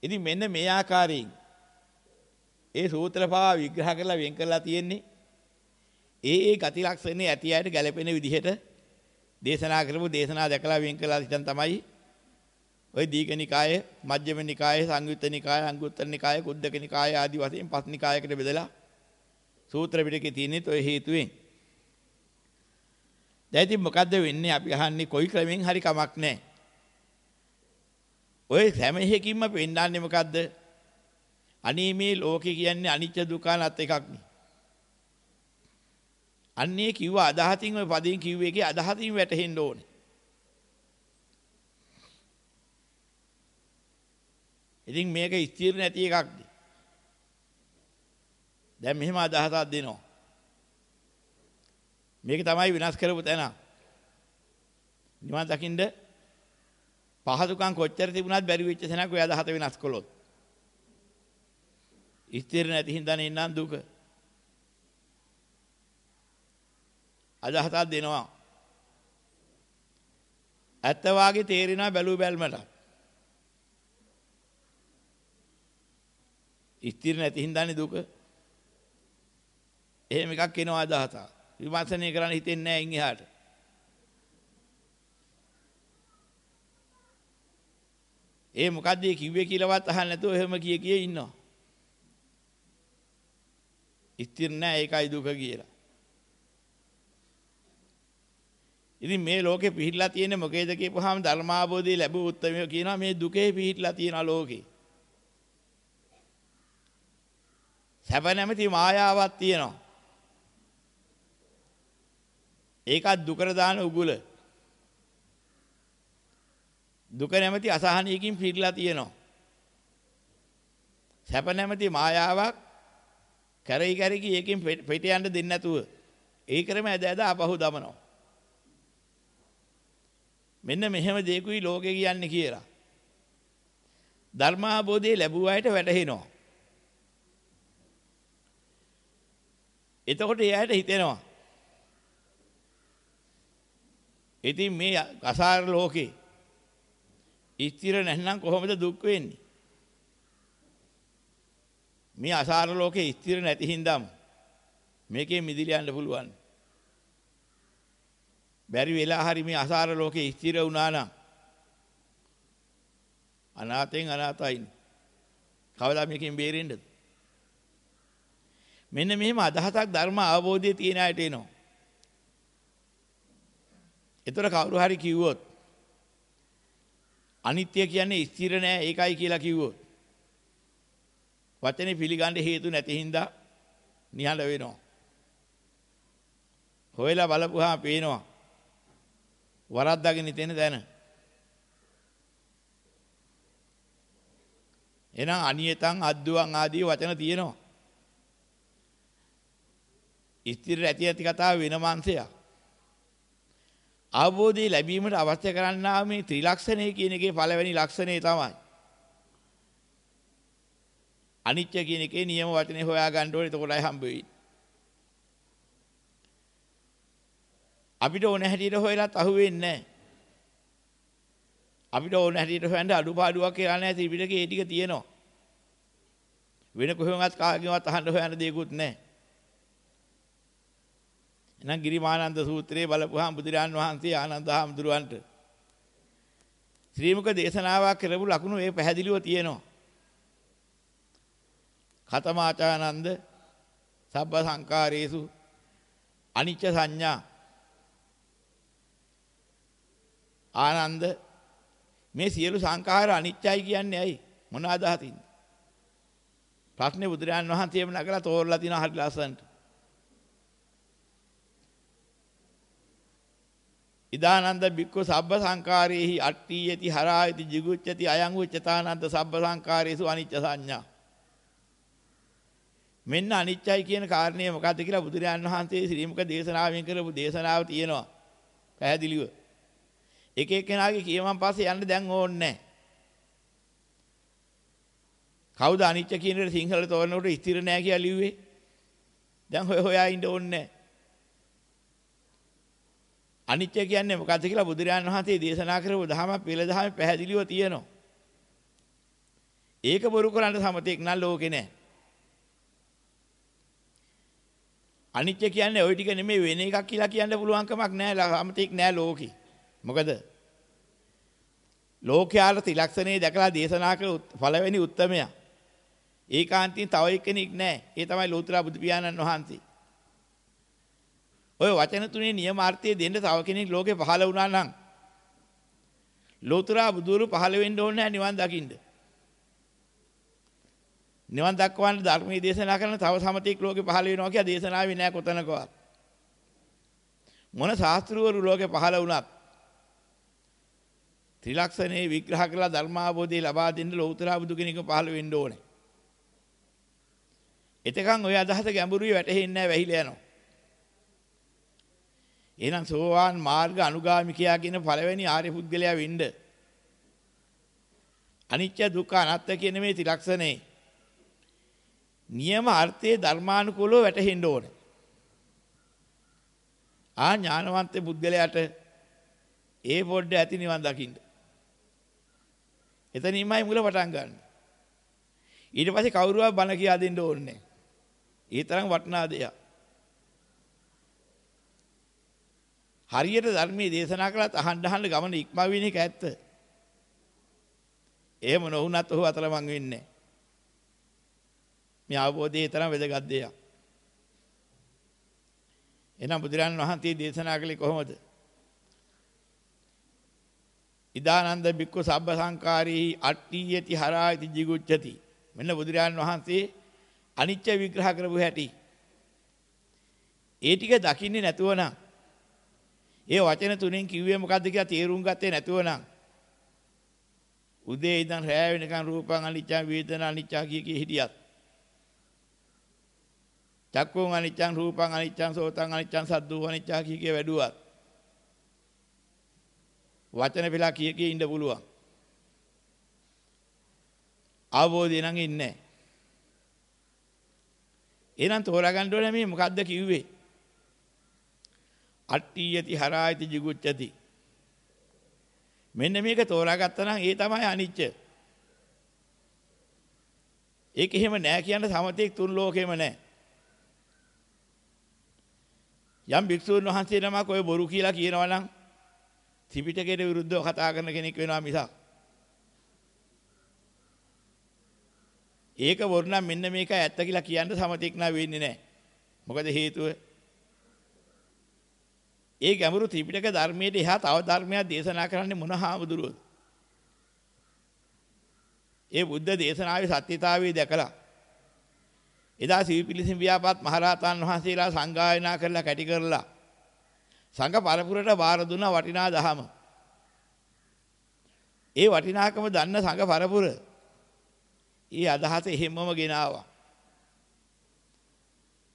ඉතින් මෙන්න මේ ආකාරයෙන් ඒ සූත්‍ර පවා විග්‍රහ කරලා වෙන් කරලා තියෙන්නේ ඒ ඒ ගති ලක්ෂණ ඇති අයට ගැළපෙන විදිහට දේශනා කරපු දේශනා දැකලා වෙන් කළා හිටන් තමයි ওই දීඝනිකාය, මජ්ක්‍ධිම නිකාය, සංයුත්ත නිකාය, අංගුත්තර නිකාය, කුද්දක නිකාය ආදී වශයෙන් පස් නිකායකට බෙදලා සූත්‍ර පිටකේ තියෙනෙත් ওই හේතුවෙන්. දැන් ඉතින් මොකද්ද වෙන්නේ අපි අහන්නේ කොයි ක්‍රමෙන් හරි කමක් නැහැ. ඔය හැම එකකින්ම පෙන්නන්නේ මොකද්ද? අනේ මේ ලෝකේ කියන්නේ අනිත්‍ය දුක්ඛ අනත් එකක් නේ. අන්නේ කිව්ව අදහසින් ඔය පදයෙන් කිව්ව එකේ අදහසින් වැටහෙන්න ඕනේ. ඉතින් මේක ස්ථිර නැති එකක්ද? දැන් මෙහෙම අදහසක් දෙනවා. මේක තමයි විනාශ කරපු තැන. නිවන් දකින්න පහසුකම් කොච්චර තිබුණත් බැරි වෙච්ච තැනක් ඔය අදහත වෙනස් කළොත්. ස්ථිර නැති හින්දා නෙන්නම් දුක. අදහසක් දෙනවා. ඇත්ත වාගේ තේරෙනවා බැලු බැල්මට. ස්ථිර නැති හින්දානේ දුක. එහෙම එකක් එනවා අදහසක්. විමර්ශනය කරන්න හිතෙන්නේ නැහැ ඉන් එහාට. ඒ මොකද්ද ඒ කිව්වේ කියලාවත් අහන්න නැතුව එහෙම කිය කිය ඉන්නවා. ස්ථිර නැහැ ඒකයි දුක කියලා. ඉතින් මේ ලෝකේ පිහිටලා තියෙන්නේ මොකේද කියපුවාම ධර්මාබෝධය ලැබුව උත්තරමිය කියනවා මේ දුකේ පිහිටලා තියෙන ලෝකේ. සැප නැමැති මායාවක් තියෙනවා. ඒකත් දුකර දාන උගුල. දුක නැමැති අසහනයකින් පිරීලා තියෙනවා. සැප නැමැති මායාවක් කරයි කරකි ඒකෙන් පිට යන්න දෙන්නේ නැතුව ඒ කරම ඇද ඇද අපහු දමනවා. මෙන්න මෙහෙම දෙයකුයි ලෝකේ කියන්නේ කියලා. ධර්මාබෝධය ලැබුව අයට වැටහෙනවා. එතකොට ඒ අයට හිතෙනවා ඉතින් මේ අසාර ලෝකේ ස්ථිර නැත්නම් කොහොමද දුක් වෙන්නේ? මේ අසාර ලෝකේ ස්ථිර නැති හින්දාම මේකේ මිදිලා යන්න පුළුවන්. බැරි වෙලා හරි මේ අසාර ලෝකේ ස්ථිර වුණා නම් අනාතෙන් අනාතයින් කවදා මේකෙන් බේරෙන්නද? මෙන්න මෙහෙම අදහසක් ධර්ම අවබෝධයේ තියෙන අයට එනවා. ඒතර කවුරු හරි කිව්වොත් අනිත්‍ය කියන්නේ ස්ථිර නෑ ඒකයි කියලා කිව්වොත් වචනේ පිළිගන්න හේතු නැති හින්දා නිහඬ වෙනවා. හොයලා බලපුවාම පේනවා. වරද්දාගෙන ඉතෙන දැන. එහෙනම් අනියතං අද්දුවන් ආදී වචන තියෙනවා. ස්ථිර ඇති ඇති කතාව වෙනම අංශයක්. අවබෝධය ලැබීමට අවශ්‍ය කරන්නා මේ ත්‍රිලක්ෂණය කියන එකේ පළවෙනි ලක්ෂණය තමයි. අනිත්‍ය කියන එකේ නියම වචනේ හොයා ගන්න ඕනේ එතකොටයි හම්බ වෙන්නේ. අපිට ඕන හැටියට හොයලත් අහුවෙන්නේ නැහැ. අපිට ඕන හැටියට හොයන්න අඩුපාඩුවක් කියලා නැහැ ත්‍රිපිටකේ ඒ ටික තියෙනවා. වෙන කොහෙවත් කාගෙවත් අහන්න හොයන්න දෙයක්වත් නැහැ. එහෙනම් ගිරිමානන්ද සූත්‍රයේ බලපුවාම බුදුරජාන් වහන්සේ ආනන්ද හාමුදුරුවන්ට ශ්‍රීමුක දේශනාවක් කරපු ලකුණු ඒ පැහැදිලිව තියෙනවා. ඛතමාචානන්ද සබ්බ සංකාරේසු අනිච්ච සංඥා. ආනන්ද මේ සියලු සංඛාර අනිත්‍යයි කියන්නේ ඇයි? මොන අදහසින්ද? ප්‍රශ්නේ බුදුරජාන් වහන්සේම නගලා තෝරලා තිනා හරි ලස්සනට. ඉදානන්ද බික්කු සබ්බ සංකාරේහි අට්ඨියති හරායති jigucchati අයං උච්චතානන්ද සබ්බ සංකාරේසු අනිච්ච සංඥා. මෙන්න අනිච්චයි කියන කාරණය මොකද්ද කියලා බුදුරජාන් වහන්සේ ශ්‍රී මුක දේශනාවෙන් කරපු දේශනාව තියෙනවා. පැහැදිලිව. එක එක්කෙනාගේ කියමන් පස්සේ යන්න දැන් ඕනේ නැහැ. කවුද අනිච්ච කියන එක සිංහලට තෝරනකොට ස්ථිර නැහැ කියලා ලිව්වේ? දැන් හොය හොයා ඉන්න ඕනේ නැහැ. අනිත්‍ය කියන්නේ මොකද්ද කියලා බුදුරජාණන් වහන්සේ දේශනා කරපු දහම පෙළ දහමේ පැහැදිලිව තියෙනවා. ඒක බොරු කරන්න සමතෙක් නම් ලෝකේ නැහැ. අනිත්‍ය කියන්නේ ওই ටික නෙමෙයි වෙන එකක් කියලා කියන්න පුළුවන් කමක් නැහැ සමතෙක් නැහැ ලෝකේ. මොකද ලෝකයාට තිලක්ෂණේ දැකලා දේශනා කළ පළවෙනි උත්තමයා ඒකාන්තයෙන් තව එක්කෙනෙක් නැහැ. ඒ තමයි ලෝතර බුදු පියාණන් වහන්සේ. ඔය වචන තුනේ නියමාර්ථය දෙන්න තව කෙනෙක් ලෝකේ පහළ වුණා නම් ලෝතර බුදුරු පහළ වෙන්න ඕනේ නැහැ නිවන් දකින්න. නිවන් දක්වන්න ධර්මයේ දේශනා කරන තව සමතෙක් ලෝකේ පහළ වෙනවා කියලා දේශනාවේ නෑ කොතනකවත්. මොන ශාස්ත්‍රවරු ලෝකේ පහළ වුණත් ත්‍රිලක්ෂණේ විග්‍රහ කරලා ධර්මාභෝධය ලබා දෙන්න ලෞතර බුදු කෙනෙක් පහළ වෙන්න ඕනේ. එතකන් ওই අදහස ගැඹුරුයි වැටහෙන්නේ නැහැ වැහිලා යනවා. එහෙනම් සෝවාන් මාර්ග අනුගාමිකයා කියන පළවෙනි ආර්ය පුද්ගලයා වෙන්න. අනිත්‍ය දුක්ඛ අනාත්ම කියන මේ ත්‍රිලක්ෂණේ නියම අර්ථයේ ධර්මානුකූලව වැටහෙන්න ඕනේ. ආ ඥානවන්ත පුද්ගලයාට ඒ පොඩ්ඩ ඇති නිවන් දකින්න. එතනින්මයි මුල පටන් ගන්න. ඊට පස්සේ කවුරුවත් බණ කියා දෙන්න ඕනේ නැහැ. ඒ තරම් වටිනා දෙයක්. හරියට ධර්මයේ දේශනා කළත් අහන්න අහන්න ගමන ඉක්මා වෙන එක ඇත්ත. එහෙම නොවුනත් ඔහු අතරමං වෙන්නේ මේ අවබෝධයේ තරම් වැදගත් දෙයක්. එහෙනම් බුදුරන් වහන්සේ දේශනා කළේ කොහොමද? ඉදානන්ද බික්කු සබ්බ සංකාරී අට්ඨියති හරායති jigucchati මෙන්න බුදුරන් වහන්සේ අනිච්ච විග්‍රහ කරපු හැටි. ඒ ටික දකින්නේ නැතුව නම් ඒ වචන තුනෙන් කිව්වේ මොකද්ද කියලා තේරුම් ගත්තේ නැතුව නම් උදේ ඉඳන් රෑ වෙනකන් රූපං අනිච්චං වේදනා අනිච්චා කිය කී හිටියත් චක්කුං අනිච්චං රූපං අනිච්චං සෝතං අනිච්චං සද්දෝ අනිච්චා කිය කී වැඩුවත් වචන පිලා කිය කී ඉන්න පුළුවන්. අවබෝධය නම් ඉන්නේ එහෙනම් තෝරා ගන්න ඕනේ මේ මොකද්ද කිව්වේ? අට්ඨියති හරායති jigucchati මෙන්න මේක තෝරාගත්තා නම් ඒ තමයි අනිච්ච ඒක එහෙම නෑ කියන සමතෙක් තුන් ලෝකෙම නෑ. යම් භික්ෂුන් වහන්සේ නමක් ඔය බොරු කියලා කියනවා නම් ත්‍රිපිටකයට විරුද්ධව කතා කරන කෙනෙක් වෙනවා මිසක්. ඒක වොරු නම් මෙන්න මේක ඇත්ත කියලා කියන්න සමතෙක් නා වෙන්නේ නැහැ. මොකද හේතුව? ඒ ගැඹුරු ත්‍රිපිටක ධර්මයේ එහා තව ධර්මයක් දේශනා කරන්නේ මොන හාමුදුරුවෝද? ඒ බුද්ධ දේශනාවේ සත්‍යතාවය දැකලා එදා සිවිපිලිසිම් ව්‍යාපාත් මහරහතන් වහන්සේලා සංගායනා කරලා කැටි කරලා සංඝ පරපුරට බාර දුන්න වටිනා දහම. ඒ වටිනාකම දන්න සංඝ පරපුර ඒ අදහස එහෙමම ගෙනාවා.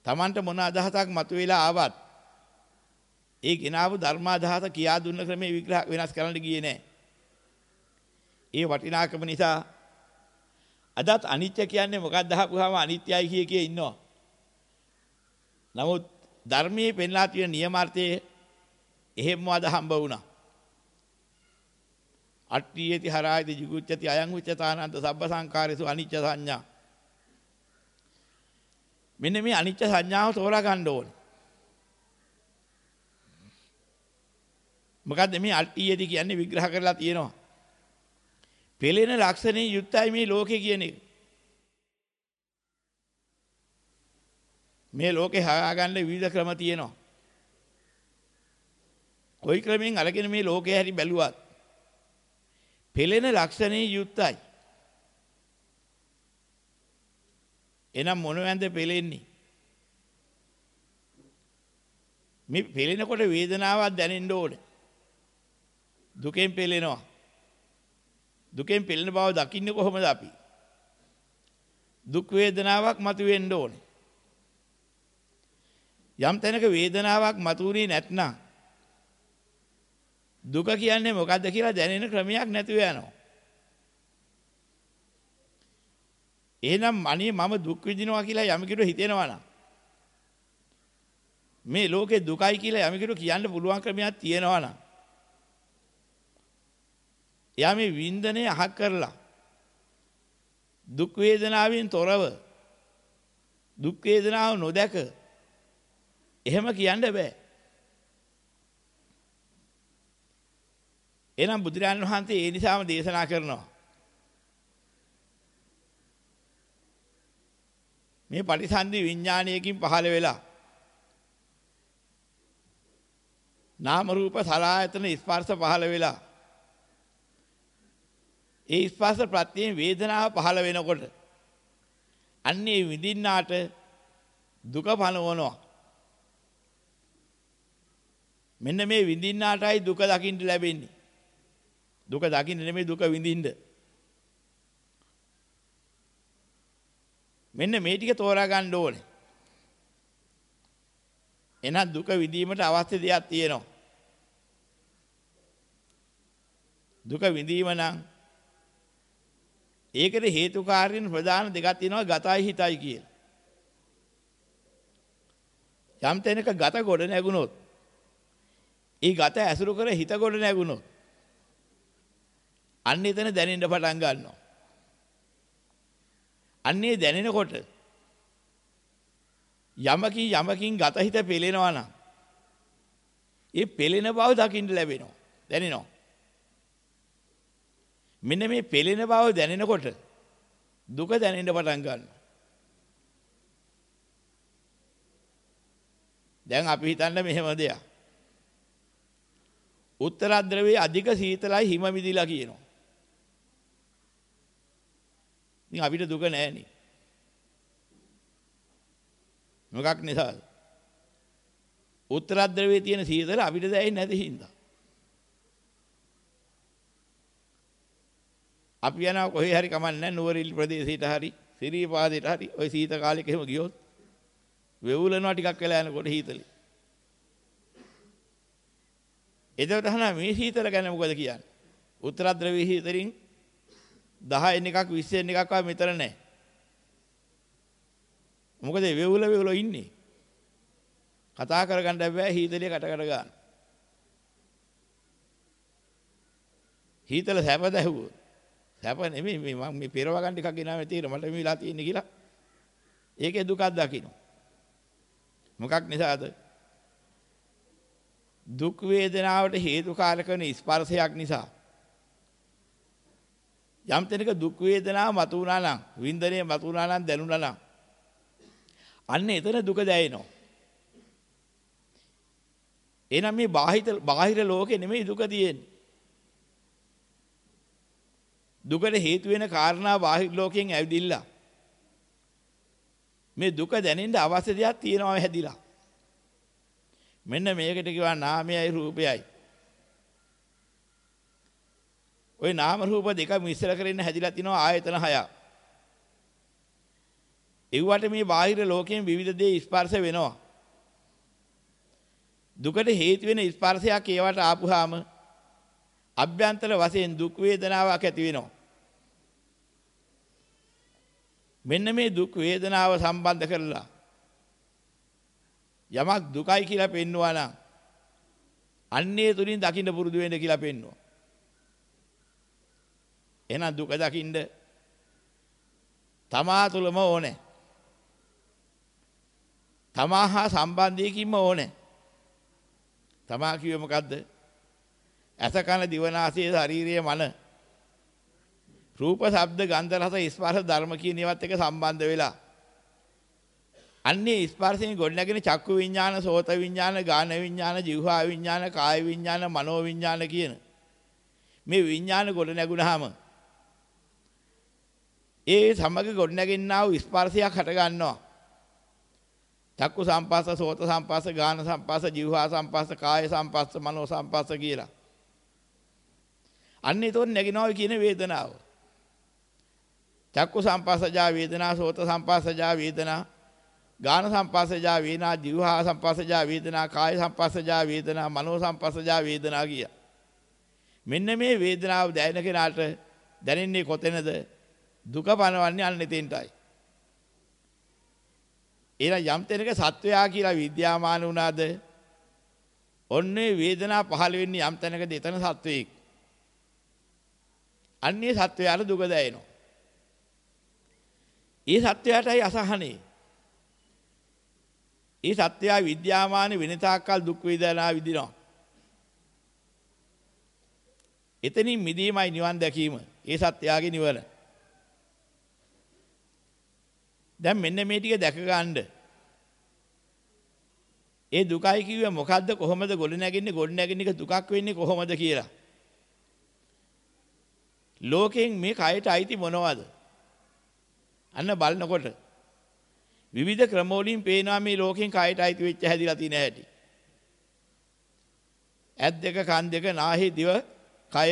Tamanට මොන අදහසක් මතුවලා ආවත් ඒ ගෙනාවු ධර්මාදාහත කියා දුන්න ක්‍රමේ විග්‍රහ වෙනස් කරන්න ගියේ නෑ. ඒ වටිනාකම නිසා අදත් අනිත්‍ය කියන්නේ මොකක්ද අහපුවාම අනිත්‍යයි කිය කිය ඉන්නවා. නමුත් ධර්මයේ පෙන්ලා තියෙන නියමාර්ථයේ එහෙම්ම අද හම්බ වුණා. අට්ඨියති හරායති jigucchati අයං උච්චතානන්ත සබ්බ සංකාරේසු අනිච්ච සංඥා. මෙන්න මේ අනිච්ච සංඥාව තෝරා ගන්න ඕනේ. මොකද්ද මේ අට්ටියේදී කියන්නේ විග්‍රහ කරලා තියෙනවා. පෙළෙන ලක්ෂණේ යුක්තයි මේ ලෝකේ කියන එක. මේ ලෝකේ හොයාගන්න විවිධ ක්‍රම තියෙනවා. කොයි ක්‍රමෙන් අරගෙන මේ ලෝකේ හැරි බැලුවත් පෙළෙන ලක්ෂණේ යුක්තයි. එනම් මොනවැන්ද පෙලෙන්නේ? මේ පෙලෙනකොට වේදනාවක් දැනෙන්න ඕනේ. දුකෙන් පෙලෙනවා. දුකෙන් පෙළෙන බව දකින්නේ කොහොමද අපි? දුක් වේදනාවක් මතුවෙන්න ඕනේ. යම් තැනක වේදනාවක් මතුවුනේ නැත්නම් දුක කියන්නේ මොකද්ද කියලා දැනෙන ක්‍රමයක් නැතුව යනවා. එහෙනම් අනේ මම දුක් විඳිනවා කියලා යමකිට හිතෙනවා නම් මේ ලෝකේ දුකයි කියලා යමකිට කියන්න පුළුවන් ක්‍රමයක් තියෙනවා නම් එයා මේ වින්දනය අහක් කරලා දුක් වේදනාවෙන් තොරව දුක් වේදනාව නොදැක එහෙම කියන්න බෑ. එහෙනම් බුදුරජාණන් වහන්සේ ඒ නිසාම දේශනා කරනවා. මේ පටිසන්ධි විඥානයකින් පහළ වෙලා නාම රූප සලආයතන ස්පර්ශ පහළ වෙලා ඒ ස්පර්ශ ප්‍රත්‍යයෙන් වේදනාව පහළ වෙනකොට අන්නේ විඳින්නාට දුක පනවනවා මෙන්න මේ විඳින්නාටයි දුක දකින්න ලැබෙන්නේ දුක දකින්න නෙමෙයි දුක විඳින්න මෙන්න මේ ටික තෝරා ගන්න ඕනේ. එහෙනම් දුක විඳීමට අවශ්‍ය දෙයක් තියෙනවා. දුක විඳීම නම් ඒකට හේතුකාරීන් ප්‍රධාන දෙකක් තියෙනවා ගතයි හිතයි කියලා. යම් තැනක ගත ගොඩ නැගුණොත් ඒ ගත ඇසුරු කර හිත ගොඩ නැගුණොත් අන්න එතන දැනෙන්න පටන් ගන්නවා. අන්නේ දැනෙනකොට යමකින් යමකින් ගත හිත පෙලෙනවා නම් ඒ පෙලෙන බව දකින්න ලැබෙනවා දැනෙනවා මෙන්න මේ පෙලෙන බව දැනෙනකොට දුක දැනෙන්න පටන් ගන්නවා දැන් අපි හිතන්න මෙහෙම දෙයක් උත්තර ද්‍රවයේ අධික සීතලයි හිම මිදිලා කියනවා ඉතින් අපිට දුක නැහැනේ. මොකක් නිසාද? උත්තර ද්‍රවයේ තියෙන සීතල අපිට දැනෙන්නේ නැති හින්දා. අපි යනවා කොහේ හරි කමන්නේ නුවරිල් ප්‍රදේශයට හරි සිරිපාදයට හරි ওই සීත කාලෙක එහෙම ගියොත් වෙවුලනවා ටිකක් වෙලා යනකොට හීතලි. එතකොට අහනවා මේ සීතල ගැන මොකද කියන්නේ? උත්තර ද්‍රවයේ හීතලින් 10 එකක් 20 එකක් වගේ මෙතන නැහැ. මොකද වෙවුල වෙවුල ඉන්නේ. කතා කරගන්න බෑ හීතලිය කට කර ගන්න. හීතල සැප දැහුවෝ. සැප නෙමෙයි මේ මම මේ පෙරව ගන්න එකක් ගෙනාවේ තියෙන මට මේ වෙලා තියෙන්නේ කියලා. ඒකේ දුකක් දකින්න. මොකක් නිසාද? දුක් වේදනාවට හේතුකාරක වෙන ස්පර්ශයක් නිසා. යම් තැනක දුක් වේදනාව මතු වුණා නම් වින්දනය මතු වුණා නම් දැනුණා නම් අන්න එතන දුක දැනෙනවා එහෙනම් මේ බාහිර බාහිර ලෝකේ නෙමෙයි දුක තියෙන්නේ දුකට හේතු වෙන කාරණා බාහිර ලෝකයෙන් ඇවිදිලා මේ දුක දැනෙන්න අවශ්‍ය දෙයක් තියෙනවා හැදිලා මෙන්න මේකට කියවා නාමයයි රූපයයි ওই නාම රූප දෙක මිශ්‍ර කරගෙන හැදිලා තිනවා ආයතන හයක්. ඒවට මේ බාහිර ලෝකයෙන් විවිධ දේ ස්පර්ශ වෙනවා. දුකට හේතු වෙන ස්පර්ශයක් ඒවට ආපුහාම අභ්‍යන්තර වශයෙන් දුක් වේදනාවක් ඇති වෙනවා. මෙන්න මේ දුක් වේදනාව සම්බන්ධ කරලා යමක් දුකයි කියලා පෙන්වුවා නම් අන්නේ තුලින් දකින්න පුරුදු වෙන්න කියලා පෙන්වුවා. එහෙනම් දුක දකින්න තමා තුළම ඕනේ. තමා හා සම්බන්ධයකින්ම ඕනේ. තමා කිව්වේ මොකද්ද? ඇස කන දිවනාසය ශාරීරිය මන රූප ශබ්ද ගන්ධ රස ස්පර්ශ ධර්ම කියන ඒවාත් එක්ක සම්බන්ධ වෙලා අන්නේ ස්පර්ශයෙන් ගොඩනැගෙන චක්කු විඥාන, සෝත විඥාන, ගාන විඥාන, જીවහා විඥාන, කාය විඥාන, මනෝ විඥාන කියන මේ විඥාන ගොඩ නැගුණාම ඒ සමග ගොඩ නැගෙන්නා වූ ස්පර්ශයක් හට ගන්නවා. චක්කු සම්පස්ස, සෝත සම්පස්ස, ගාන සම්පස්ස, જીවහා සම්පස්ස, කාය සම්පස්ස, මනෝ සම්පස්ස කියලා. අන්න ඒතොත් නැගිනවා කියන වේදනාව. චක්කු සම්පස්සජා වේදනා, සෝත සම්පස්සජා වේදනා, ගාන සම්පස්සජා වේදනා, જીවහා සම්පස්සජා වේදනා, කාය සම්පස්සජා වේදනා, මනෝ සම්පස්සජා වේදනා කිය. මෙන්න මේ වේදනාව දැනෙන කෙනාට දැනෙන්නේ කොතැනද? දුක පනවන්නේ අන්න එතෙන්ටයි. එහෙනම් යම් තැනක සත්වයා කියලා විද්‍යාමාන වුණාද? ඔන්නේ වේදනාව පහළ වෙන්නේ යම් තැනකද එතන සත්වයෙක්. අන්නේ සත්වයාට දුක දැනෙනවා. ඒ සත්වයාටයි අසහනේ. ඒ සත්වයා විද්‍යාමාන වෙනතාකල් දුක් වේදනා විඳිනවා. එතනින් මිදීමයි නිවන් දැකීම. ඒ සත්‍යයගේ නිවන. දැන් මෙන්න මේ ටික දැක ගන්න. ඒ දුකයි කිව්වේ මොකද්ද කොහොමද ගොඩ නැගින්නේ ගොඩ නැගින්න එක දුකක් වෙන්නේ කොහොමද කියලා. ලෝකෙන් මේ කයට අයිති මොනවද? අන්න බලනකොට විවිධ ක්‍රම වලින් පේනවා මේ ලෝකෙන් කයට අයිති වෙච්ච හැදිලා තියෙන හැටි. ඇත් දෙක කන් දෙක නාහි දිව කය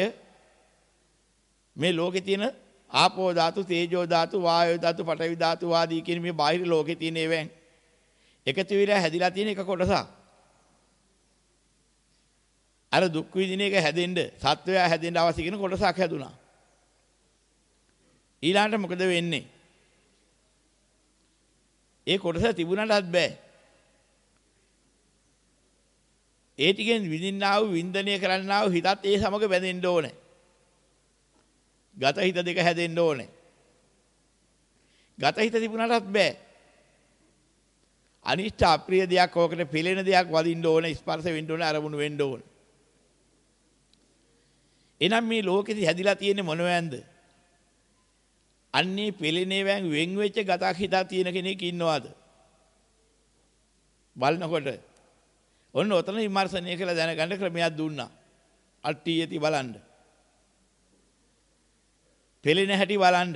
මේ ලෝකේ තියෙන ආපෝ ධාතු තේජෝ ධාතු වායෝ ධාතු පඨවි ධාතු ආදී කියන මේ බාහිර ලෝකේ තියෙන ඒවෙන් එකතු වෙලා හැදිලා තියෙන එක කොටසක්. අර දුක් විඳින එක හැදෙන්න සත්වයා හැදෙන්න අවශ්‍ය කියන කොටසක් හැදුනා. ඊළඟට මොකද වෙන්නේ? ඒ කොටස තිබුණටත් බෑ. ඒ ටිකෙන් විඳින්නා වූ වින්දනය කරන්නා වූ හිතත් ඒ සමග බැඳෙන්න ඕනේ. ගත හිත දෙක හැදෙන්න ඕනේ. ගත හිත තිබුණටත් බෑ. අනිෂ්ඨ අප්‍රිය දෙයක් ඕකට පිළෙන දෙයක් වදින්න ඕනේ ස්පර්ශ වෙන්න ඕනේ අරමුණු වෙන්න ඕනේ. එනම් මේ ලෝකෙදි හැදිලා තියෙන්නේ මොනවැන්ද? අන්නේ පිළිනේවැන් වෙන් වෙච්ච ගතක් හිතක් තියෙන කෙනෙක් ඉන්නවද? බලනකොට ඔන්න ඔතන විමර්ශනය කළ දැනගන්න ක්‍රමයක් දුන්නා. අට්ටි යති බලන්න. පෙළෙන හැටි බලන්න.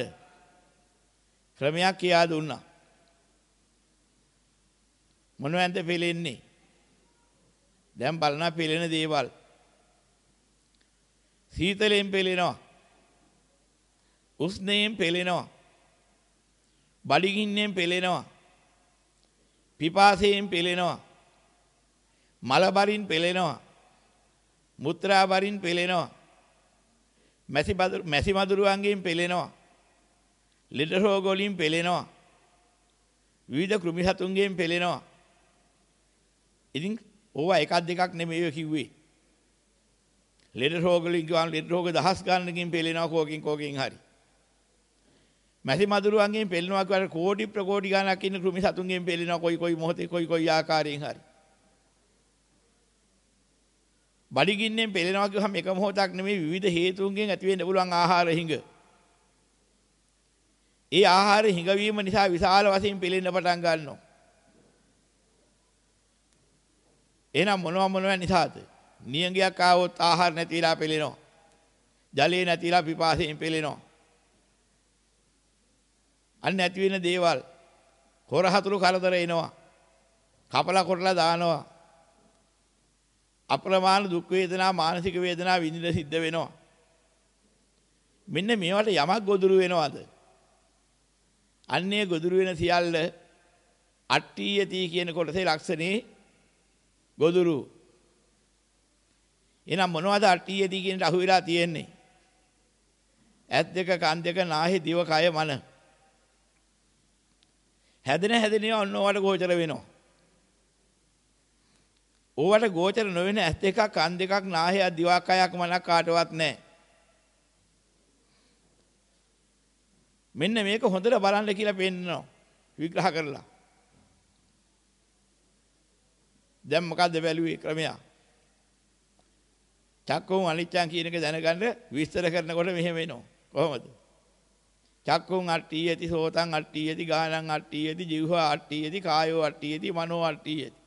ක්‍රමයක් කියා දුන්නා. මොනවද පෙළෙන්නේ? දැන් බලන පෙළෙන දේවල්. සීතලෙන් පෙළෙනවා. උස්නයෙන් පෙළෙනවා. බඩගින්නෙන් පෙළෙනවා. පිපාසයෙන් පෙළෙනවා. මල බරින් පෙළෙනවා. මුත්‍රා බරින් පෙළෙනවා. මැසි මැසි මදුරුවන්ගෙන් පෙළෙනවා. ලෙඩ රෝග වලින් පෙළෙනවා. විවිධ කෘමි සතුන්ගෙන් පෙළෙනවා. ඉතින් ඕවා එකක් දෙකක් නෙමෙයි කිව්වේ. ලෙඩ රෝග වලින් ගාන ලෙඩ රෝග දහස් ගණනකින් පෙළෙනවා කෝකින් කෝකින් හරි. මැසි මදුරුවන්ගෙන් පෙළෙනවා කියලා කෝටි ප්‍රකෝටි ගණනක් ඉන්න කෘමි සතුන්ගෙන් පෙළෙනවා කොයි කොයි මොහොතේ කොයි කොයි ආකාරයෙන් හරි. බඩගින්නෙන් පෙළෙනවා කියවහම එක මොහොතක් නෙමෙයි විවිධ හේතුන්ගෙන් ඇති වෙන්න පුළුවන් ආහාර හිඟ. ඒ ආහාර හිඟවීම නිසා විශාල වශයෙන් පෙළෙන්න පටන් ගන්නවා. එහෙනම් මොනවා මොනවා නිසාද? නියඟයක් ආවොත් ආහාර නැතිලා පෙළෙනවා. ජලය නැතිලා පිපාසයෙන් පෙළෙනවා. අන්න නැති වෙන දේවල් හොරහතුරු කරදර එනවා. කපලා කොටලා දානවා. අප්‍රමාණ දුක් වේදනා මානසික වේදනා විඳින සිද්ධ වෙනවා. මෙන්න මේවට යමක් ගොදුරු වෙනවද? අන්නේ ගොදුරු වෙන සියල්ල අට්ඨියති කියන කොටසේ ලක්ෂණේ ගොදුරු. එහෙනම් මොනවද අට්ඨියති කියන අහු වෙලා තියෙන්නේ? ඇත් දෙක කන් දෙක නාහි දිව කය මන. හැදෙන හැදෙනවා ඔන්න ඔයාලට ගෝචර වෙනවා. ඕවට ගෝචර නොවන ඇස් දෙකක් කන් දෙකක් නාහයක් දිවක් කයක් මනක් කාටවත් නැහැ. මෙන්න මේක හොඳට බලන්න කියලා පෙන්නනවා විග්‍රහ කරලා. දැන් මොකද්ද බැලුවේ ක්‍රමය? චක්කෝ අනිච්චං කියන එක දැනගන්න විස්තර කරනකොට මෙහෙම වෙනවා. කොහොමද? චක්කුං අට්ඨියති සෝතං අට්ඨියති ගානං අට්ඨියති જીවහා අට්ඨියති කායෝ අට්ඨියති මනෝ අට්ඨියති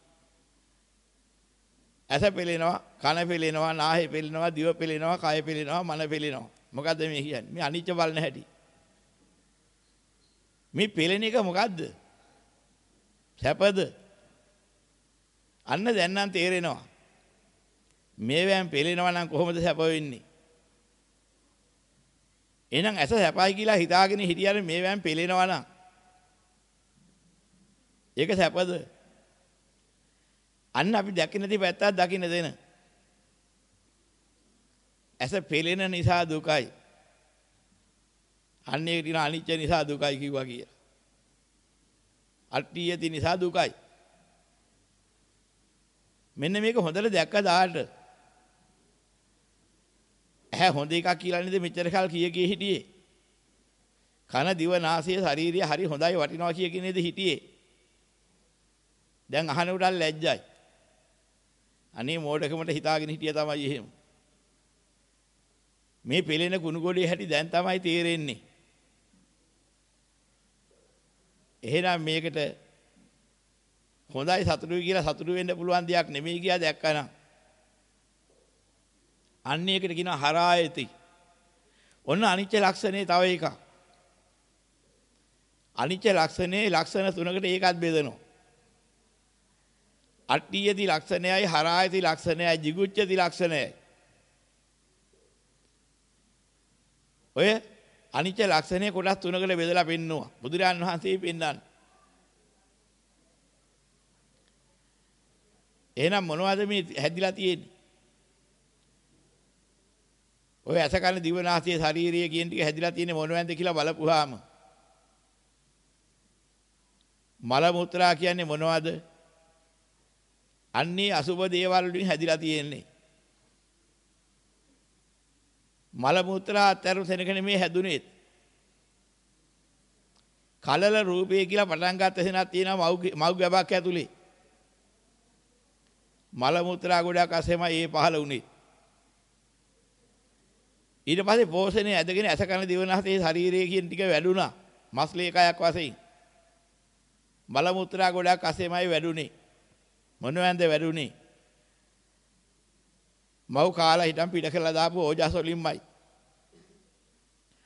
ඇස පෙලෙනවා කන පෙලෙනවා නාහය පෙලෙනවා දිව පෙලෙනවා කය පෙලෙනවා මන පෙලෙනවා. මොකද්ද මේ කියන්නේ? මේ අනිච්ච බලන හැටි. මේ පෙලෙන එක මොකද්ද? සැපද? අන්න දැන් නම් තේරෙනවා. මේවෙන් පෙලෙනවා නම් කොහොමද සැප වෙන්නේ? එහෙනම් ඇස සැපයි කියලා හිතාගෙන හිටියර මේවෙන් පෙලෙනවා නම්? ඒක සැපද? අන්න අපි දැකින නැති පැත්තක් දකින්න දෙන. ඇස පෙලෙන නිසා දුකයි. අන්න ඒක දින අනිච්ච නිසා දුකයි කිව්වා කියලා. අට්ඨියති නිසා දුකයි. මෙන්න මේක හොඳට දැක්ක දාට ඇහැ හොඳ එකක් කියලා නේද මෙච්චර කල් කිය කී හිටියේ? කන දිව නාසය ශරීරය හරි හොඳයි වටිනවා කිය කී නේද හිටියේ? දැන් අහන උඩල් ලැජ්ජයි. අනේ මෝඩකමට හිතාගෙන හිටිය තමයි එහෙම. මේ පෙළෙන කුණු ගොඩේ හැටි දැන් තමයි තේරෙන්නේ. එහෙනම් මේකට හොඳයි සතුටුයි කියලා සතුටු වෙන්න පුළුවන් දෙයක් නෙමෙයි කියලා දැක්කනම් අන්න ඒකට කියනවා හරායති. ඔන්න අනිත්‍ය ලක්ෂණේ තව එකක්. අනිත්‍ය ලක්ෂණේ ලක්ෂණ තුනකට ඒකත් බෙදනවා. අට්ඨියති ලක්ෂණයයි හරායති ලක්ෂණයයි jigucchati ලක්ෂණයයි. ඔය අනිත්‍ය ලක්ෂණේ කොටස් තුනකට බෙදලා පෙන්නවා. බුදුරජාන් වහන්සේ පෙන්වන්නේ. එහෙනම් මොනවද මේ හැදිලා තියෙන්නේ? ඔය ඇස කන දිව නාසය ශාරීරිය කියන ටික හැදිලා තියෙන්නේ මොනවද කියලා බලපුවාම මල මුත්‍රා කියන්නේ මොනවද? අන්නේ අසුබ දේවල් වලින් හැදිලා තියෙන්නේ. මල මුත්‍රා අතරු සෙනකනේ මේ හැදුනේ. කලල රූපේ කියලා පටන් ගන්න තැනක් තියෙනවා මව් ගැබක් ඇතුලේ. මල මුත්‍රා ගොඩක් අසෙමයි ඒ පහළ වුනේ. ඊට පස්සේ පෝෂණය ඇදගෙන ඇස කන දිවනහසේ ශරීරයේ කියන ටික වැඩුණා. මස්ලේ කයක් වශයෙන්. මල මුත්‍රා ගොඩක් අසෙමයි වැඩුණේ. මොනවැන්ද වැඩුණේ? මව් කාලා හිටන් පිට කළා දාපු ඕජස් වලින්මයි.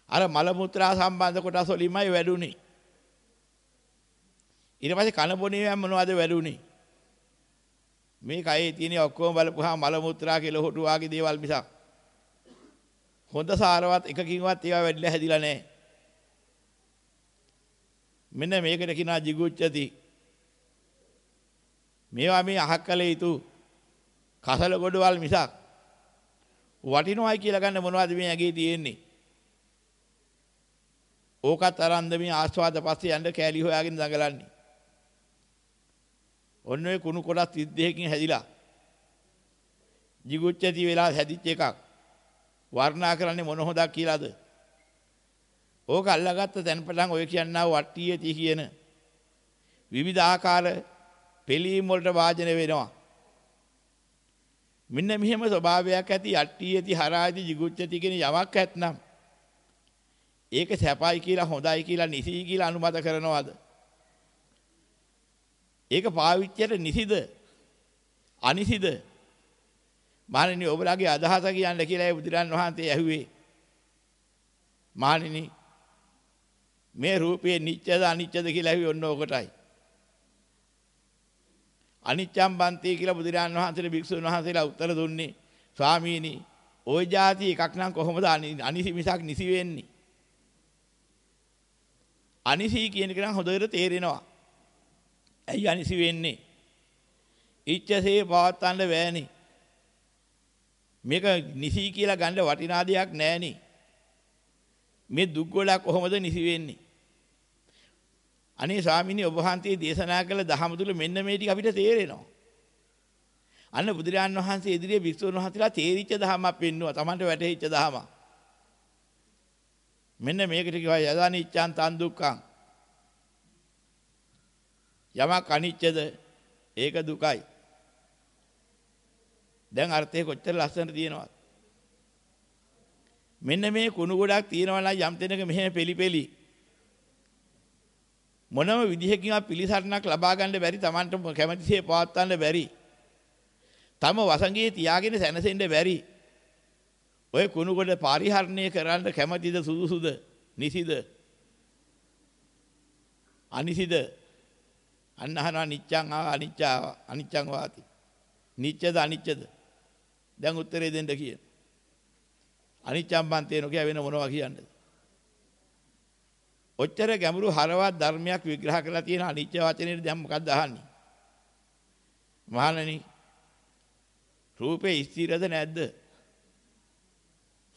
අර මල මුත්‍රා සම්බන්ධ කොටස් වලින්මයි වැඩුණේ. ඊට පස්සේ කන බොනේ මොනවද වැඩුණේ? මේ කයේ තියෙන ඔක්කොම බලපුවාම මල මුත්‍රා කියලා හොටු වාගේ දේවල් මිසක් හොඳ සාරවත් එකකින්වත් ඒවා වැඩිලා හැදිලා නැහැ. මෙන්න මේකට කියනවා jigucchati. මේවා මේ අහක් කළ යුතු කසල ගොඩවල් මිසක් වටිනවයි කියලා ගන්න මොනවද මේ ඇගේ තියෙන්නේ? ඕකත් අරන්ද මේ ආස්වාද පස්සේ යන්න කෑලි හොයාගෙන දඟලන්නේ. ඔන්න ඔය කුණු කොටස් 32කින් හැදිලා jigucchati වෙලා හැදිච්ච එකක්. වර්ණනා කරන්නේ මොන හොදක් කියලාද? ඕක අල්ලාගත්ත තැන් පටන් ඔය කියන්නා වට්ටියති කියන විවිධ ආකාර පිළීම් වලට වාජන වෙනවා. මෙන්න මෙහෙම ස්වභාවයක් ඇති අට්ටියති හරායති jigucchati කියන යමක් ඇත්නම් ඒක සැපයි කියලා හොඳයි කියලා නිසි කියලා අනුමත කරනවද? ඒක පාවිච්චියට නිසිද? අනිසිද? මහණෙනි ඔබලාගේ අදහස කියන්න කියලා බුදුරන් වහන්සේ ඇහුවේ. මහණෙනි මේ රූපේ නිත්‍යද අනිත්‍යද කියලා ඇහුවේ ඔන්න ඔකටයි. අනිච්ඡම් බන්ති කියලා බුදුරන් වහන්සේට භික්ෂුන් වහන්සේලා උත්තර දුන්නේ. ස්වාමීනි ওই જાති එකක් නම් කොහොමද අනිසි මිසක් නිසි වෙන්නේ? අනිසි කියන එක නම් හොඳට තේරෙනවා. ඇයි අනිසි වෙන්නේ? ඉච්ඡසේ පවත්තන්න බෑනේ. මේක නිසි කියලා ගන්න වටිනා දෙයක් නෑනේ. මේ දුක් ගොඩක් කොහොමද නිසි වෙන්නේ? අනේ ස්වාමීනි ඔබ වහන්සේ දේශනා කළ දහම තුල මෙන්න මේ ටික අපිට තේරෙනවා. අන්න බුදුරජාන් වහන්සේ ඉදිරියේ වික්ෂුන් වහන්සේලා තේරිච්ච දහමක් පෙන්නුවා. Tamanට වැටහිච්ච දහමක්. මෙන්න මේකට කියවා යදානිච්ඡන් තන් දුක්ඛං. යමක් අනිච්චද ඒක දුකයි. දැන් අර්ථය කොච්චර ලස්සනට තියෙනවද? මෙන්න මේ කුණු ගොඩක් තියෙනවා නම් යම් තැනක මෙහෙම පෙලිපෙලි මොනම විදිහකින්වත් පිළිසරණක් ලබා ගන්න බැරි Tamanට කැමැතිසේ පවත්වන්න බැරි. තම වසඟේ තියාගෙන සැනසෙන්න බැරි. ඔය කුණු කොට පරිහරණය කරන්න කැමැතිද සුදුසුද නිසිද? අනිසිද? අන්න අහනවා නිච්ඡං ආ අනිච්චා අනිච්ඡං වාති. නිච්ඡද අනිච්චද දැන් උත්තරේ දෙන්න කියන අනිච්ඡම් බන්තේනෝ කිය වෙන මොනවා කියන්නද? ඔච්චර ගැඹුරු හරවත් ධර්මයක් විග්‍රහ කරලා තියෙන අනිච්ච වචනේ දැන් මොකක්ද අහන්නේ? මහණනි රූපේ ස්ථිරද නැද්ද?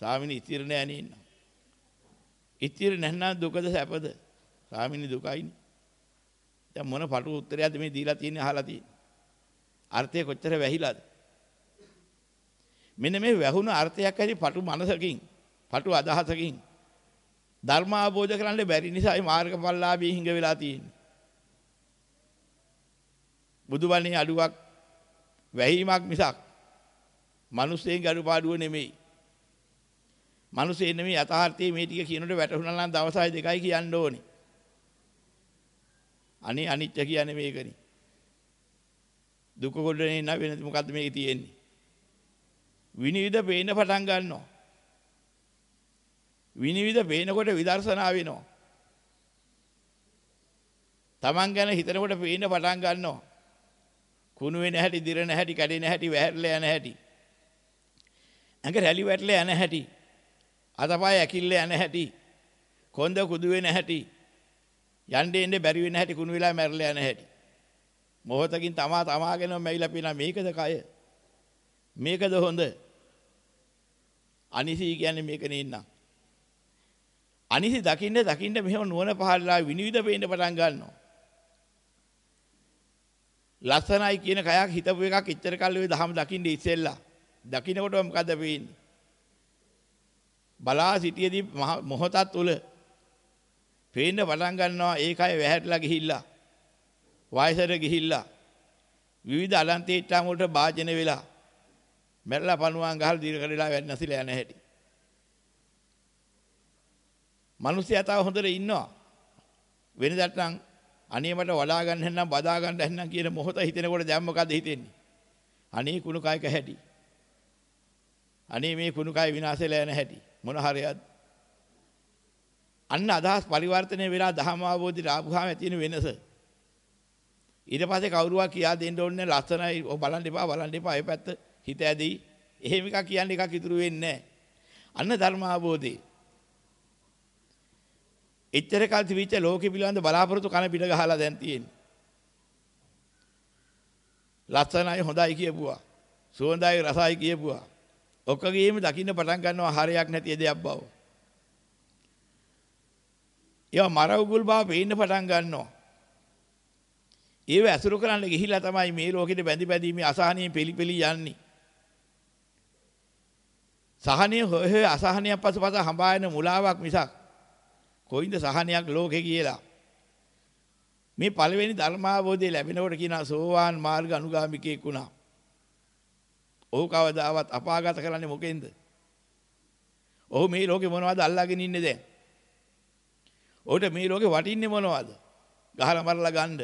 ස්වාමිනී ස්ථිර නෑ නේ ඉන්න. ස්ථිර නැත්නම් දුකද සැපද? ස්වාමිනී දුකයිනේ දැන් මොන පටු උත්තරයක්ද මේ දීලා තියෙන්නේ අහලා තියෙන්නේ. අර්ථය කොච්චර වැහිලාද? මෙන්න මේ වැහුණු අර්ථයක් ඇති පටු මනසකින්, පටු අදහසකින් ධර්ම අවබෝධ කරගන්න බැරි නිසායි මාර්ගඵලලාභී හිඟ වෙලා තියෙන්නේ. බුදුබණේ අඩුවක් වැහිමක් මිසක් මිනිස්සෙන් අඩුපාඩුව නෙමෙයි. මිනිස්සේ නෙමෙයි යථාර්ථයේ මේ ටික කියනකොට වැටහුණා නම් දවසයි දෙකයි කියන්න ඕනේ. අනේ අනිත්‍ය කියන්නේ මේකනේ. දුක කොටනේ නැ වෙන මොකද්ද මේකේ තියෙන්නේ? විනිවිද පේන පටන් ගන්නවා. විනිවිද පේනකොට විදර්ශනා වෙනවා. Taman ගැන හිතනකොට පේන පටන් ගන්නවා. කුණු වෙන හැටි, දිරන හැටි, කැඩෙන හැටි, වැහැරලා යන හැටි. ඇඟ රැලි වැටලා යන හැටි. අතපය ඇකිල්ල යන හැටි. කොන්ද කුදු වෙන හැටි. යන්න එන්න බැරි වෙන හැටි කුණු වෙලා මැරලා යන හැටි. මොහොතකින් තමා තමාගෙනම මැවිලා පිනා මේකද කය? මේකද හොඳ? අනිසි කියන්නේ මේක නෙන්නම්. අනිසි දකින්න දකින්න මෙහෙම නුවණ පහළලා විනිවිද පේන්න පටන් ගන්නවා. ලස්සනයි කියන කයක් හිතපු එකක් එච්චර කල් ඔය දහම දකින්න ඉස්සෙල්ලා. දකින්නකොට මොකද වෙන්නේ? බලා සිටියේදී මොහොතක් තුල පේන්න පටන් ගන්නවා ඒකයි වැහැටලා ගිහිල්ලා වයසට ගිහිල්ලා විවිධ අලන්තේට්ටම් වලට භාජන වෙලා මැරලා පණුවන් ගහලා දීර්ඝ කරලා වැඩ නැසිලා යන හැටි. මිනිස්සයා තව හොඳට ඉන්නවා. වෙනදට නම් අනේ මට වඩා ගන්න හැන්නම් බදා ගන්න හැන්නම් කියන මොහොත හිතෙනකොට දැන් මොකද හිතෙන්නේ? අනේ කුණු කයක හැටි. අනේ මේ කුණු කය විනාශ වෙලා යන හැටි. මොන හරියක්ද? අන්න අදහස් පරිවර්තනය වෙලා දහම අවබෝධයට ආපුහම ඇති වෙන වෙනස. ඊට පස්සේ කවුරුවා කියා දෙන්න ඕනේ ලස්සනයි ඔය බලන්න එපා බලන්න එපා ඒ පැත්ත හිත ඇදී. එහෙම එකක් කියන්නේ එකක් ඉතුරු වෙන්නේ අන්න ධර්ම අවබෝධේ. එච්චර කල් තිබිච්ච ලෝකෙ පිළිබඳ බලාපොරොත්තු කන පිට ගහලා දැන් තියෙන්නේ. ලස්සනයි හොඳයි කියපුවා. සුවඳයි රසයි කියපුවා. ඔක්කොගේම දකින්න පටන් ගන්නවා හරයක් නැති දෙයක් බව. ඒවා මර උගුල් බව පේන්න පටන් ගන්නවා. ඒව ඇසුරු කරන්න ගිහිල්ලා තමයි මේ ලෝකෙට බැඳි බැඳි මේ අසහනියෙන් පිළිපෙලි යන්නේ. සහනිය හොය හොය අසහනියක් පසුපස හඹායන මුලාවක් මිසක් කොයින්ද සහනයක් ලෝකේ කියලා. මේ පළවෙනි ධර්මාවබෝධය ලැබෙනකොට කියනවා සෝවාන් මාර්ග අනුගාමිකයෙක් වුණා. ඔහු කවදාවත් අපාගත කරන්නේ මොකෙන්ද? ඔහු මේ ලෝකේ මොනවද අල්ලාගෙන ඉන්නේ දැන්? ඔහුට මේ ලෝකේ වටින්නේ මොනවද? ගහලා මරලා ගන්න.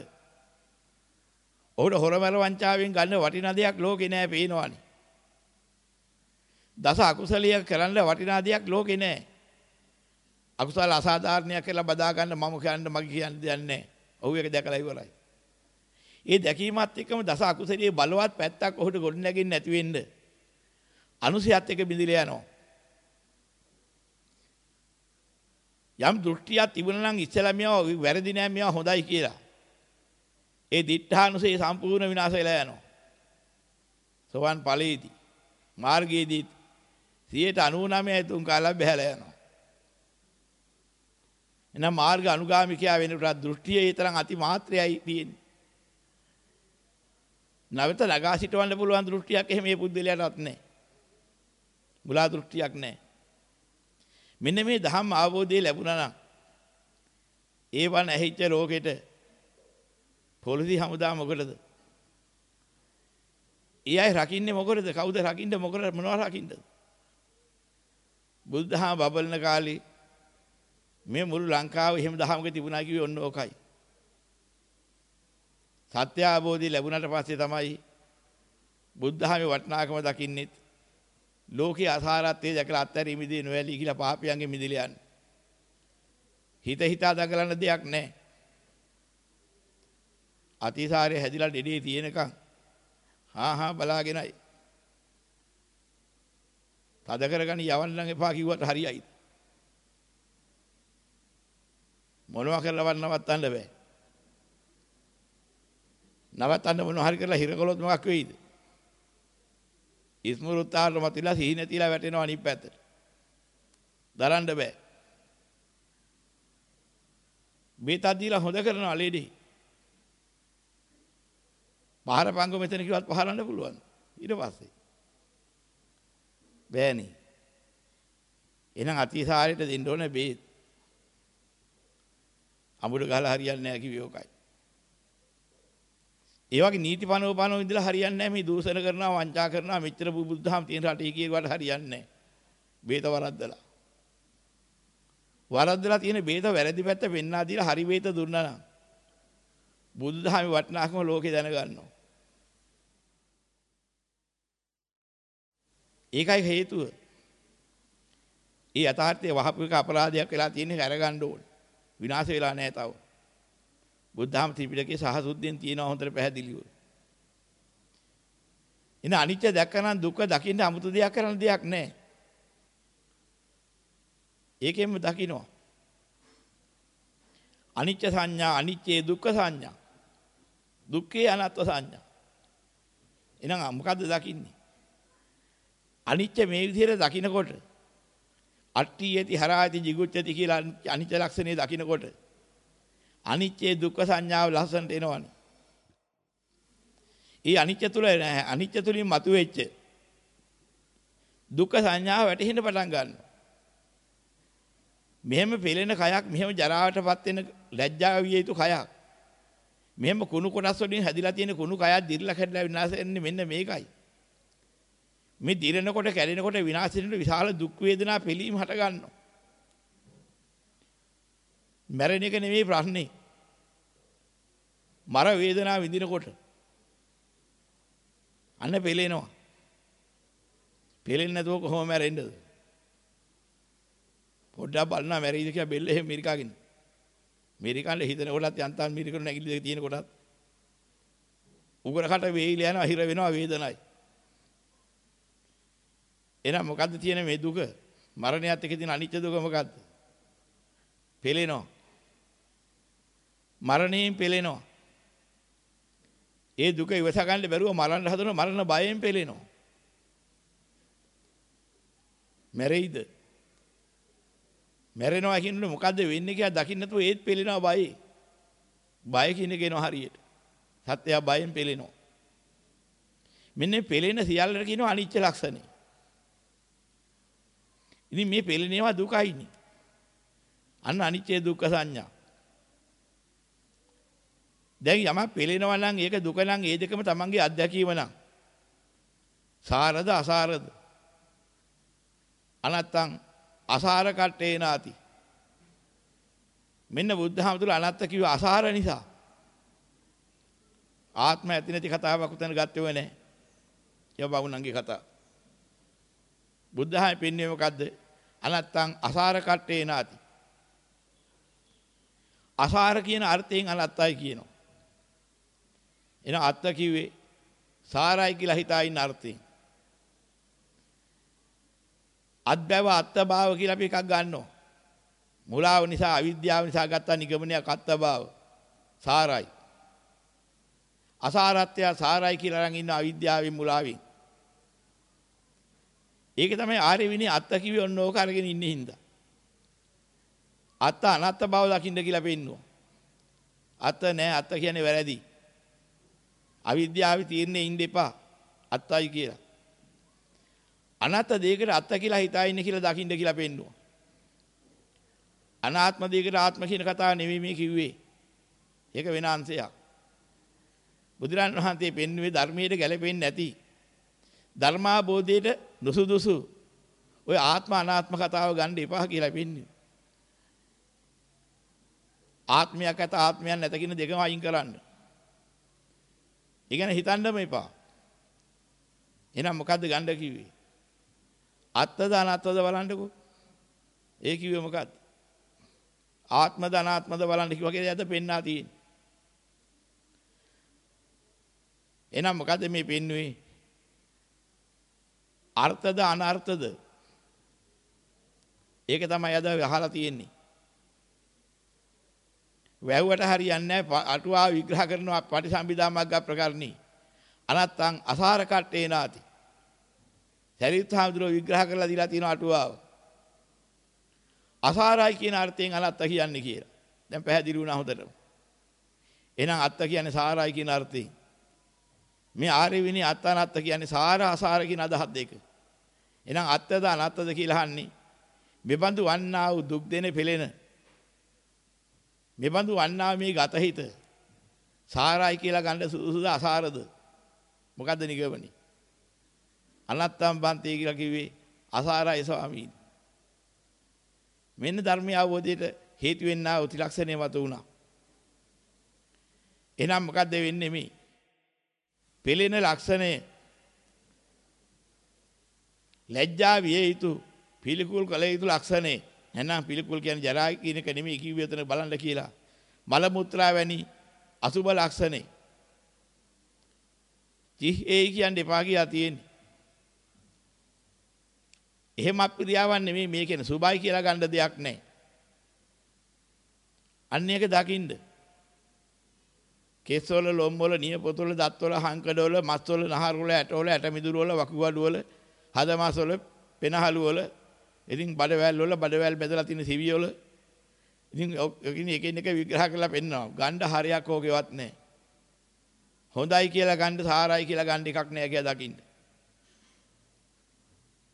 ඔහුට හොරමර වංචාවෙන් ගන්න වටිනා දෙයක් ලෝකේ නෑ පේනවනේ. දස අකුසලිය කරන්න වටිනා දෙයක් ලෝකේ නෑ. අකුසල අසාධාරණයක් කියලා බදා ගන්න මම කියන්න මගේ කියන්න දෙයක් නෑ. ඔහු ඒක දැකලා ඉවරයි. ඒ දැකීමත් එක්කම දස අකුසලියේ බලවත් පැත්තක් ඔහුට ගොඩ නැගෙන්නේ නැති වෙන්න. අනුසයත් එක්ක බිඳිලා යනවා. යම් දෘෂ්ටියක් තිබුණා නම් ඉස්සලා මේවා වැරදි නෑ මේවා හොඳයි කියලා. ඒ දිඨානුසේ සම්පූර්ණ විනාශ වෙලා යනවා. සෝවන් ඵලයේදී මාර්ගයේදී 99 තුන් කාලක් බහැලා යනවා. එහෙනම් මාර්ග අනුගාමිකයා වෙනකොට දෘෂ්ටියේ තරම් අති මාත්‍රයයි තියෙන්නේ. නැවත නගා සිටවන්න පුළුවන් දෘෂ්ටියක් එහෙම මේ පුද්දලයටත් නැහැ. මුලා දෘෂ්ටියක් නැහැ. මෙන්න මේ ධම්ම අවබෝධය ලැබුණා නම් ඒවන් ඇහිච්ච ලෝකෙට පොලිසි හමුදා මොකටද? ඒ අය රකින්නේ මොකටද? කවුද රකින්නේ මොකටද? මොනවා රකින්නද? බුද්ධහම බබලන කාලේ මේ මුළු ලංකාව එහෙම දහමක තිබුණා කිව්වේ ඔන්න ඕකයි. සත්‍ය අවබෝධය ලැබුණාට පස්සේ තමයි බුද්ධහමේ වටිනාකම දකින්නෙත් ලෝකේ අසාරත්වයේ දැකලා අත්හැරීමේදී නොවැළී කියලා පාපයන්ගෙන් මිදලා යන්නේ. හිත හිතා දඟලන දෙයක් නැහැ. අතිසාරය හැදිලා ඩෙඩේ තියෙනකන් හා හා බලාගෙනයි. තද කරගන්න යවන්න එපා කිව්වට හරියයි. මොනවා කරලවත් නවත්තන්න බෑ. නවත්තන්න මොනවා හරි කරලා හිර කළොත් මොකක් වෙයිද? ඉස්මෘතාවට මතිලා සිහි නැතිලා වැටෙනවා අනිත් පැත්තට. දරන්න බෑ. බේතක් දීලා හොද කරනවා ලේඩි. පහර පංගු මෙතන කිව්වත් පහරන්න පුළුවන්. ඊට පස්සේ බෑනේ. එහෙනම් අතිසාරයට දෙන්න ඕනේ බේත්. අමුඩ ගහලා හරියන්නේ නැහැ කිව්වේ ඔකයි. ඒ වගේ නීති පනව පනව ඉඳලා හරියන්නේ නැහැ මේ දූෂණ කරනවා වංචා කරනවා මෙච්චර බුදුදහම තියෙන රටේ කියවට හරියන්නේ නැහැ. බේත වරද්දලා. වරද්දලා තියෙන බේත වැරදි පැත්ත පෙන්වා දීලා හරි බේත දුන්නා නම් බුදුදහමේ වටිනාකම ලෝකේ දැනගන්නවා. ඒකයි හේතුව. ඒ යථාර්ථයේ වහපු එක අපරාධයක් වෙලා තියෙන අරගන්න ඕනේ. විනාශ වෙලා නැහැ තව. බුද්ධාම ත්‍රිපිටකයේ සහසුද්ධියෙන් තියෙනවා හොඳට පැහැදිලිව. එන අනිත්‍ය දැක්කනම් දුක දකින්න 아무තු දෙයක් කරන්න දෙයක් නැහැ. ඒකෙන්ම දකින්නවා. අනිත්‍ය සංඥා අනිත්‍යයේ දුක්ඛ සංඥා. දුක්ඛේ අනාත්ම සංඥා. එහෙනම් මොකද්ද දකින්නේ? අනිත්‍ය මේ විදිහට දකිනකොට අට්ටි යති හරායති jigucchati කියලා අනිත්‍ය ලක්ෂණය දකිනකොට අනිත්‍ය දුක්ඛ සංඥාව ලස්සනට එනවනේ. ඒ අනිත්‍ය තුල අනිත්‍ය තුලින් මතුවෙච්ච දුක්ඛ සංඥාව වැටහෙන්න පටන් ගන්නවා. මෙහෙම පෙළෙන කයක් මෙහෙම ජරාවටපත් වෙන ලැජ්ජාව විය යුතු කයක්. මෙහෙම කුණු කොටස් වලින් හැදිලා තියෙන කුණු කයක් දිර්ලා කැඩලා විනාශ වෙන්නේ මෙන්න මේකයි. මේ දිරනකොට කැඩෙනකොට විනාශ වෙනකොට විශාල දුක් වේදනා පිළීම හට ගන්නවා. මැරෙන එක නෙමෙයි ප්‍රශ්නේ. මර වේදනාව විඳිනකොට අන්න පෙලෙනවා. පෙලෙන්නේ නැතුව කොහොම මැරෙන්නද? පොඩ්ඩක් බලන්න මැරෙයිද කියලා බෙල්ල එහෙම මිරිකාගෙන. මිරිකන්න හිතන කොටත් යන්තම් මිරිකන නැගිලි දෙක තියෙන කොටත් උගරකට වේයිල යනවා හිර වෙනවා වේදනයි. එහෙනම් මොකද්ද තියෙන මේ දුක? මරණයත් එක්ක තියෙන අනිත්‍ය දුක මොකද්ද? පෙලෙනවා. මරණයෙන් පෙලෙනවා. ඒ දුක ඉවස ගන්න බැරුව මරන්න හදන මරණ බයෙන් පෙලෙනවා. මැරෙයිද? මැරෙනවා කියනකොට මොකද්ද වෙන්නේ කියලා දකින්න නැතුව ඒත් පෙලෙනවා බයයි. බය කියන කෙනා හරියට. සත්‍යය බයෙන් පෙලෙනවා. මෙන්න පෙලෙන සියල්ලට කියනවා අනිච්ච ලක්ෂණය. ඉතින් මේ පෙළෙනේවා දුකයිනේ. අන්න අනිත්‍ය දුක්ඛ සංඥා. දැන් යමක් පෙළෙනවා නම් ඒක දුක නම් ඒ දෙකම තමන්ගේ අත්දැකීම නම් සාරද අසාරද අනත්තං අසාර කට්ටේ නාති මෙන්න බුද්ධහම තුල අනත්ත කිව්ව අසාර නිසා ආත්ම ඇති නැති කතාවක් උතන ගත්තේ නැහැ. ඒ බවුණන්ගේ කතාව. බුද්ධහමී පෙන්වන්නේ මොකද්ද? අනත්තං අසාර කට්ටේ නාති. අසාර කියන අර්ථයෙන් අනත්තයි කියනවා. එන අත්ත කිව්වේ සාරයි කියලා හිතා ඉන්න අර්ථයෙන්. අත්බැව අත්බාව කියලා අපි එකක් ගන්නවා. මුලාව නිසා අවිද්‍යාව නිසා ගත්ත නිගමනයක් අත්බාව සාරයි. අසාරත්වය සාරයි කියලා අරන් ඉන්න අවිද්‍යාවෙන් මුලාවෙන්. ඒක තමයි ආර්ය විනය අත්ත කිව්වේ ඔන්න ඕක අරගෙන ඉන්නේ හින්දා. අත්ත අනත්ත බව දකින්න කියලා පෙන්නුවා. අත්ත නෑ අත්ත කියන්නේ වැරදි. අවිද්‍යාවේ තීරණේ ඉන්න එපා. අත්තයි කියලා. අනත්ත දෙයකට අත්ත කියලා හිතා ඉන්නේ කියලා දකින්න කියලා පෙන්නුවා. අනාත්ම දෙයකට ආත්ම කියන කතාව නෙමෙයි මේ කිව්වේ. ඒක වෙන අංශයක්. බුදුරන් වහන්සේ පෙන්වුවේ ධර්මයේ ගැලපෙන්නේ නැති ධර්මාබෝධයට නුසුදුසු ඔය ආත්ම අනාත්ම කතාව ගන්න එපා කියලා පෙන්නේ. ආත්මයක් ඇත ආත්මයක් නැත කියන දෙකම අයින් කරන්න. ඒ ගැන හිතන්නම එපා. එහෙනම් මොකද්ද ගන්න කිව්වේ? අත්ද අනාත්මද බලන්නකෝ. ඒ කිව්වේ මොකද්ද? ආත්මද අනාත්මද බලන්න කිව්වා කියලා යද පෙන්නා තියෙන්නේ. එහෙනම් මොකද්ද මේ පෙන්වුවේ? අර්ථද අනර්ථද? ඒක තමයි අද අහලා තියෙන්නේ. වැව්වට හරියන්නේ නැහැ අටුවා විග්‍රහ කරනවා පටිසම්භිදා මග්ග ප්‍රකරණී. අනත්තං අසාර කට්ටේ නාති. සරියුත් හාමුදුරුවෝ විග්‍රහ කරලා දීලා තියෙන අටුවාව. අසාරයි කියන අර්ථයෙන් අනත්ත කියන්නේ කියලා. දැන් පැහැදිලි වුණා හොඳටම. එහෙනම් අත්ත කියන්නේ සාරයි කියන අර්ථයෙන්. මේ ආර්ය විනී අත්අනත්ත කියන්නේ සාර අසාර කියන අදහස් දෙක. එහෙනම් අත්තද අනත්තද කියලා අහන්නේ. මෙබඳු වන්නා වූ දුක් දෙන පෙළෙන. මෙබඳු වන්නා මේ ගතහිත සාරයි කියලා ගන්න සුදුසුද අසාරද? මොකද්ද නිගමනේ? අනත්තම් බන්තේ කියලා කිව්වේ අසාරයි ස්වාමීන්. මෙන්න ධර්මය අවබෝධයට හේතු වෙන්නා උති ලක්ෂණය මත උනා. එහෙනම් මොකද්ද වෙන්නේ මේ? පෙළෙන ලක්ෂණය ලැජ්ජා විය යුතු පිළිකුල් කළ යුතු ලක්ෂණේ. එහෙනම් පිළිකුල් කියන්නේ ජරා කියන එක නෙමෙයි කිව්වේ උතන බලන්න කියලා. මල මුත්‍රා වැනි අසුබ ලක්ෂණේ. ජී ඒ කියන්නේ එපා කියලා තියෙන්නේ. එහෙම අප්‍රියාවක් නෙමෙයි මේ කියන සුබයි කියලා ගන්න දෙයක් නැහැ. අන්න ඒක දකින්න කෙස්වල ලොම්වල නියපොතුවල දත්වල හංකඩවල මස්වල නහරවල ඇටවල ඇට මිදුරුවල වකුගඩුවල හදමස්වල පෙනහළුවල ඉතින් බඩවැල් වල බඩවැල් බෙදලා තියෙන සිවිය වල. ඉතින් ඉතින් එකින් එක විග්‍රහ කරලා පෙන්නනවා. ගණ්ඩ හරියක් ඕකේවත් නැහැ හොඳයි කියලා ගන්න සාරයි කියලා ගන්න එකක් නෑ කියලා දකින්න.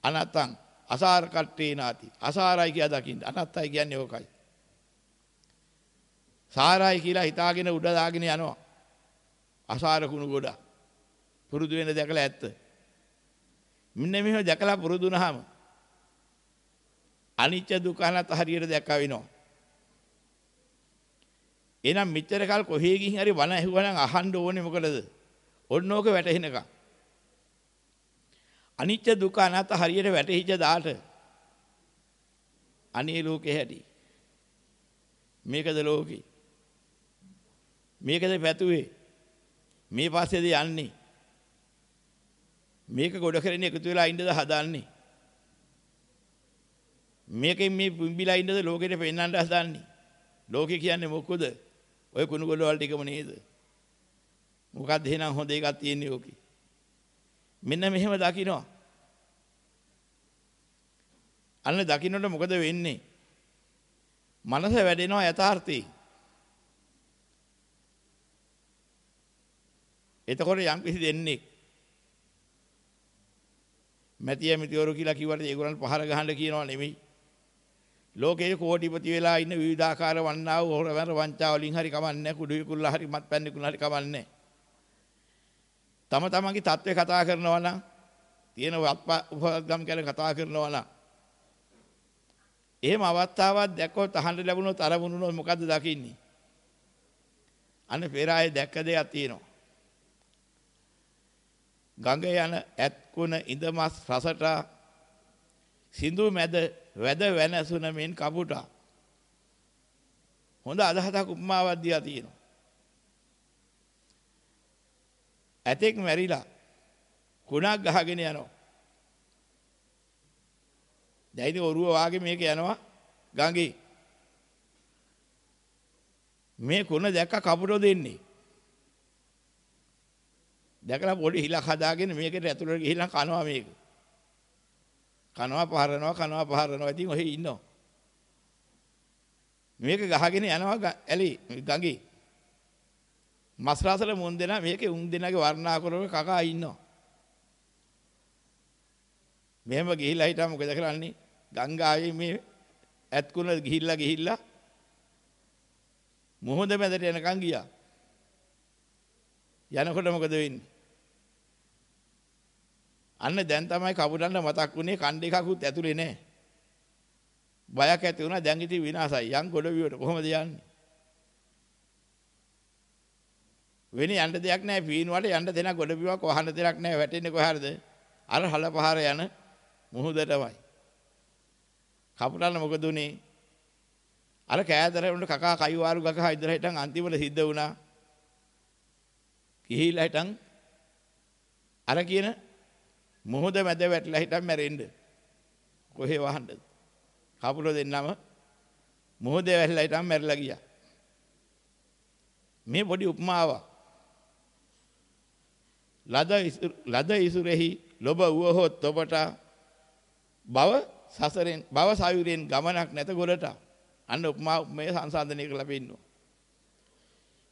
අනත්තං අසාර කට්ටේ නාති අසාරයි කියලා දකින්න. අනත්තයි කියන්නේ ඕකයි. සාරයි කියලා හිතාගෙන උඩ දාගෙන යනවා. අසාර කුණු ගොඩ පුරුදු වෙන දැකලා ඇත්ත. මෙන්න මෙහෙම දැකලා පුරුදු වුණාම අනිච්ච දුක්ඛ අනාත්ම හරියට දැක්කා වෙනවා. එහෙනම් මෙච්චර කල් කොහේ ගිහින් හරි වන ඇහුවනම් අහන්න ඕනේ මොකටද? ඔන්නෝක වැටෙනකම් අනිච්ච දුක්ඛ අනාත්ම හරියට වැටහිච්ච දාට අනේ ලෝකේ හැටි. මේකද ලෝකේ? මේකද පැතුවේ? මේ පස්සේද යන්නේ? මේක ගොඩ කරගෙන එකතු වෙලා ඉන්නද හදන්නේ? මේකෙන් මේ පිඹිලා ඉන්නද ලෝකෙට පෙන්වන්න හදන්නේ? ලෝකේ කියන්නේ මොකද? ඔය කුණු ගොඩ වල ටිකම නේද? මොකක්ද එහෙනම් හොඳ එකක් තියෙන්නේ ඕකේ? මෙන්න මෙහෙම දකින්නවා අන්න දකින්නට මොකද වෙන්නේ? මනස වැඩෙනවා යථාර්ථේ. එතකොට යම් කිසි දෙන්නේ මැතිය මිතිවරු කියලා කිව්වට ඒගොල්ලන් පහර ගහන්න කියනවා නෙමෙයි. ලෝකයේ කෝටිපති වෙලා ඉන්න විවිධාකාර වන්නා වූ හොරවැර වංචා වලින් හරි කමන්නේ කුඩු විකුල්ලා හරි මත් පැන් විකුල්ලා හරි කමන්නේ. තම තමන්ගේ தત્ත්වය කතා කරනවා නම් තියෙන උපගම් ගැන කතා කරනවා නම් එහෙම අවස්ථාවක් දැක්කොත් අහන්න ලැබුණොත් අරමුණුනොත් මොකද්ද දකින්නේ? අන්න පෙර ආයේ දැක්ක දෙයක් තියෙනවා. ගඟ යන ඇත්කුණ ඉඳමස් රසට සිඳු මැද වැද වෙනසුන මෙන් කපුටා. හොඳ අදහසක් උපමාවක් දියා තියෙනවා. ඇතෙක් මැරිලා කුණක් ගහගෙන යනවා. දැයිද ඔරුව වාගේ මේක යනවා ගඟේ. මේ කුණ දැක්ක කපුටෝ දෙන්නේ. දැකලා පොඩි හිලක් හදාගෙන මේකට ඇතුළට ගිහිල්ලා කනවා මේක. කනවා පහරනවා කනවා පහරනවා. ඉතින් ඔහේ ඉන්නවා. මේක ගහගෙන යනවා ඇලි ගඟේ. මස් රසල මුන් දෙනා මේකේ උන් දෙනාගේ වර්ණා කරව කකා ඉන්නවා. මෙහෙම ගිහිල්ලා හිටා මොකද කරන්නේ? ගංගාවේ මේ ඇත්කුණ ගිහිල්ලා ගිහිල්ලා මොහොත මැදට යනකම් ගියා. යනකොට මොකද වෙන්නේ? අන්න දැන් තමයි කපුටන්ට මතක් වුණේ කණ්ඩ එකකුත් ඇතුලේ නැහැ. බයක් ඇති වුණා දැන් ඉතින් විනාසයි. යන් ගොඩ විවට කොහොමද යන්නේ? වෙන යන්න දෙයක් නැහැ පීනුවට යන්න දෙන ගොඩ බිමක් වහන්න දෙයක් නැහැ වැටෙන්නේ කොහරද? අර හල පහර යන මුහුදටමයි. කපුටන්න මොකද උනේ? අර කෑදර උන්ට කකා කයිවාරු ගගහ ඉදලා හිටන් අන්තිමට සිද්ධ වුණා. ගිහිලා හිටන් අර කියන මොහොත මැද වැටලා හිටන් මැරෙන්න. කොහේ වහන්නද? කපුල දෙන්නම මොහොතේ වැටලා හිටන් මැරිලා ගියා. මේ පොඩි උපමාවක්. ලද ලද ඉසුරෙහි ලොබ වුවහොත් ඔබට බව සසරෙන් බව සායුරෙන් ගමනක් නැත ගොඩට අන්න උපමා මේ සංසන්දනය කරලා පෙන්නනවා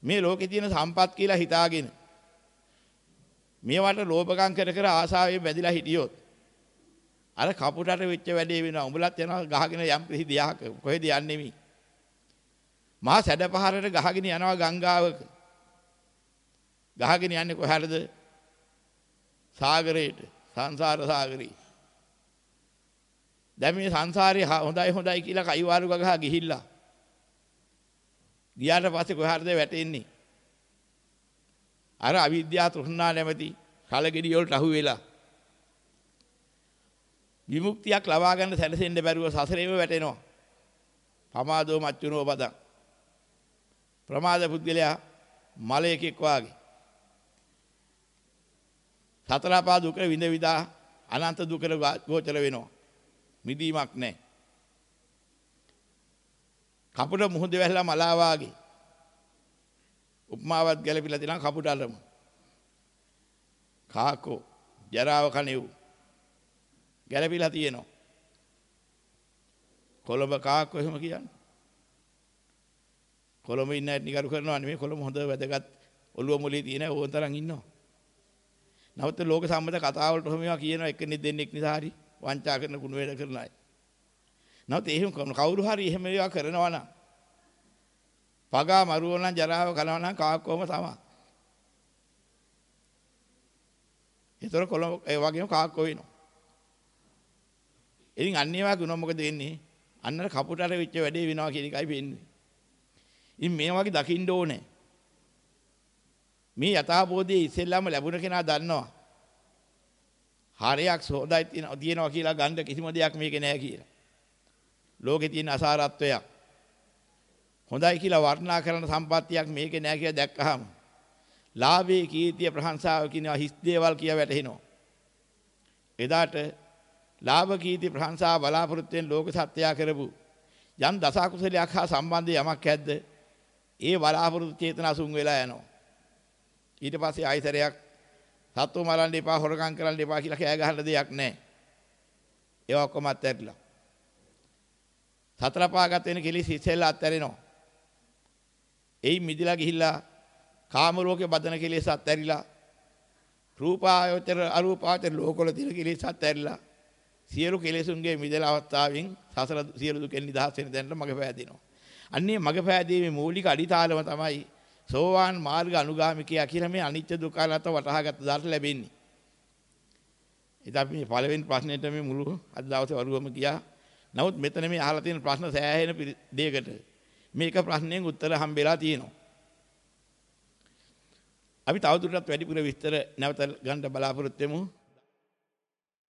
මේ ලෝකේ තියෙන සම්පත් කියලා හිතාගෙන මේවට ලෝභකම් කර කර ආසාවෙන් බැඳිලා හිටියොත් අර කපුටට වෙච්ච වැඩේ වෙනවා. උඹලත් යනවා ගහගෙන යම් කිසි දියහක කොහෙද යන්නේ මේ? මහා සැඩ පහරට ගහගෙන යනවා ගංගාවක. ගහගෙන යන්නේ කොහරද? සාගරයට සංසාර සාගරේ. දැන් මේ සංසාරේ හොඳයි හොඳයි කියලා කයිවාරු ගගහ ගිහිල්ලා ගියාට පස්සේ කොහාටද වැටෙන්නේ? අර අවිද්‍යාව තෘෂ්ණා නැමැති කලගෙඩි වලට අහු වෙලා විමුක්තියක් ලබා ගන්න සැලසෙන්න බැරුව සසරේම වැටෙනවා පමාදෝ මච්චුනෝ පදං ප්‍රමාද පුද්ගලයා මලයකෙක් වාගේ සතර පා දුක විඳ විදා අනන්ත දුකට ගෝචර වෙනවා මිදීමක් නැහැ. කපුට මුහුද වැහලා මලා වාගේ. උපමාවත් ගැලපිලා තියෙනවා කපුටලම. කාකෝ ජරාව කණෙව්. ගැලපිලා තියෙනවා. කොළඹ කාක්කෝ එහෙම කියන්නේ. කොළඹ ඉන්න ඇත් නිකරු කරනවා නෙමෙයි කොළඹ හොඳ වැදගත් ඔළුව මොලේ තියෙන ඕන තරම් ඉන්නවා. නමුත් ලෝක සම්මත කතාවලට ඔහොම ඒවා කියනවා එක්කෙනෙක් දෙන්නෙක් නිසා හරි වංචා කරන කුණු වේද කරන අය. නැවත එහෙම කවුරු හරි එහෙම ඒවා කරනවා නම් පගා මරුව නම් ජරාව කනවා නම් කාක්කෝම තමයි. ඒතර කොළඹ ඒ වගේම කාක්කෝ වෙනවා. ඉතින් අන්න ඒවා ගුණ මොකද වෙන්නේ? අන්නර කපුටට වෙච්ච වැඩේ වෙනවා කියන එකයි වෙන්නේ. ඉතින් මේ වගේ දකින්න ඕනේ. මේ යථාබෝධයේ ඉස්සෙල්ලාම ලැබුණ කෙනා දන්නවා. හරයක් සෝදායි තියෙනවා කියලා ගන්න කිසිම දෙයක් මේකේ නැහැ කියලා. ලෝකේ තියෙන අසාරත්වයක්. හොඳයි කියලා වර්ණනා කරන සම්පත්තියක් මේකේ නැහැ කියලා දැක්කහම ලාභේ කීර්තිය ප්‍රශංසාව කියන හිස් දේවල් කිය වැටහෙනවා. එදාට ලාභ කීර්ති ප්‍රශංසා බලාපොරොත්තු වෙන ලෝක සත්‍යය කරපු යම් දසකුසලයක් හා සම්බන්ධ යමක් ඇද්ද ඒ බලාපොරොත්තු චේතනා සුන් වෙලා යනවා. ඊට පස්සේ ආයිතරයක් සත්තු මරන්න එපා හොරකම් කරන්න එපා කියලා කෑ ගහන්න දෙයක් නැහැ. ඒවා ඔක්කොම අත්හැරලා. සතර පාගත වෙන කෙලිස් ඉස්සෙල්ලා අත්හැරෙනවා. එයි මිදිලා ගිහිල්ලා කාම ලෝකේ බදන කෙලිස් අත්හැරිලා රූපායතර අරූපායතර ලෝකවල තියෙන කෙලිස් අත්හැරිලා සියලු කෙලෙසුන්ගේ මිදලා අවස්ථාවෙන් සසර සියලු දුකෙන් නිදහස් වෙන දැනට මග පෑදෙනවා. අන්නේ මග පෑදීමේ මූලික අඩිතාලම තමයි සෝවාන් මාර්ග අනුගාමිකයා කියලා මේ අනිත්‍ය දුක්ඛ අනාත්ම වටහාගත්ත දාට ලැබෙන්නේ. ඉතින් අපි මේ පළවෙනි ප්‍රශ්නෙට මේ මුළු අද දවසේ වරුවම ගියා. නමුත් මෙතන මේ අහලා තියෙන ප්‍රශ්න සෑහෙන දෙයකට මේක ප්‍රශ්නෙන් උත්තර හම්බෙලා තියෙනවා. අපි තවදුරටත් වැඩිපුර විස්තර නැවත ගන්න බලාපොරොත්තු වෙමු.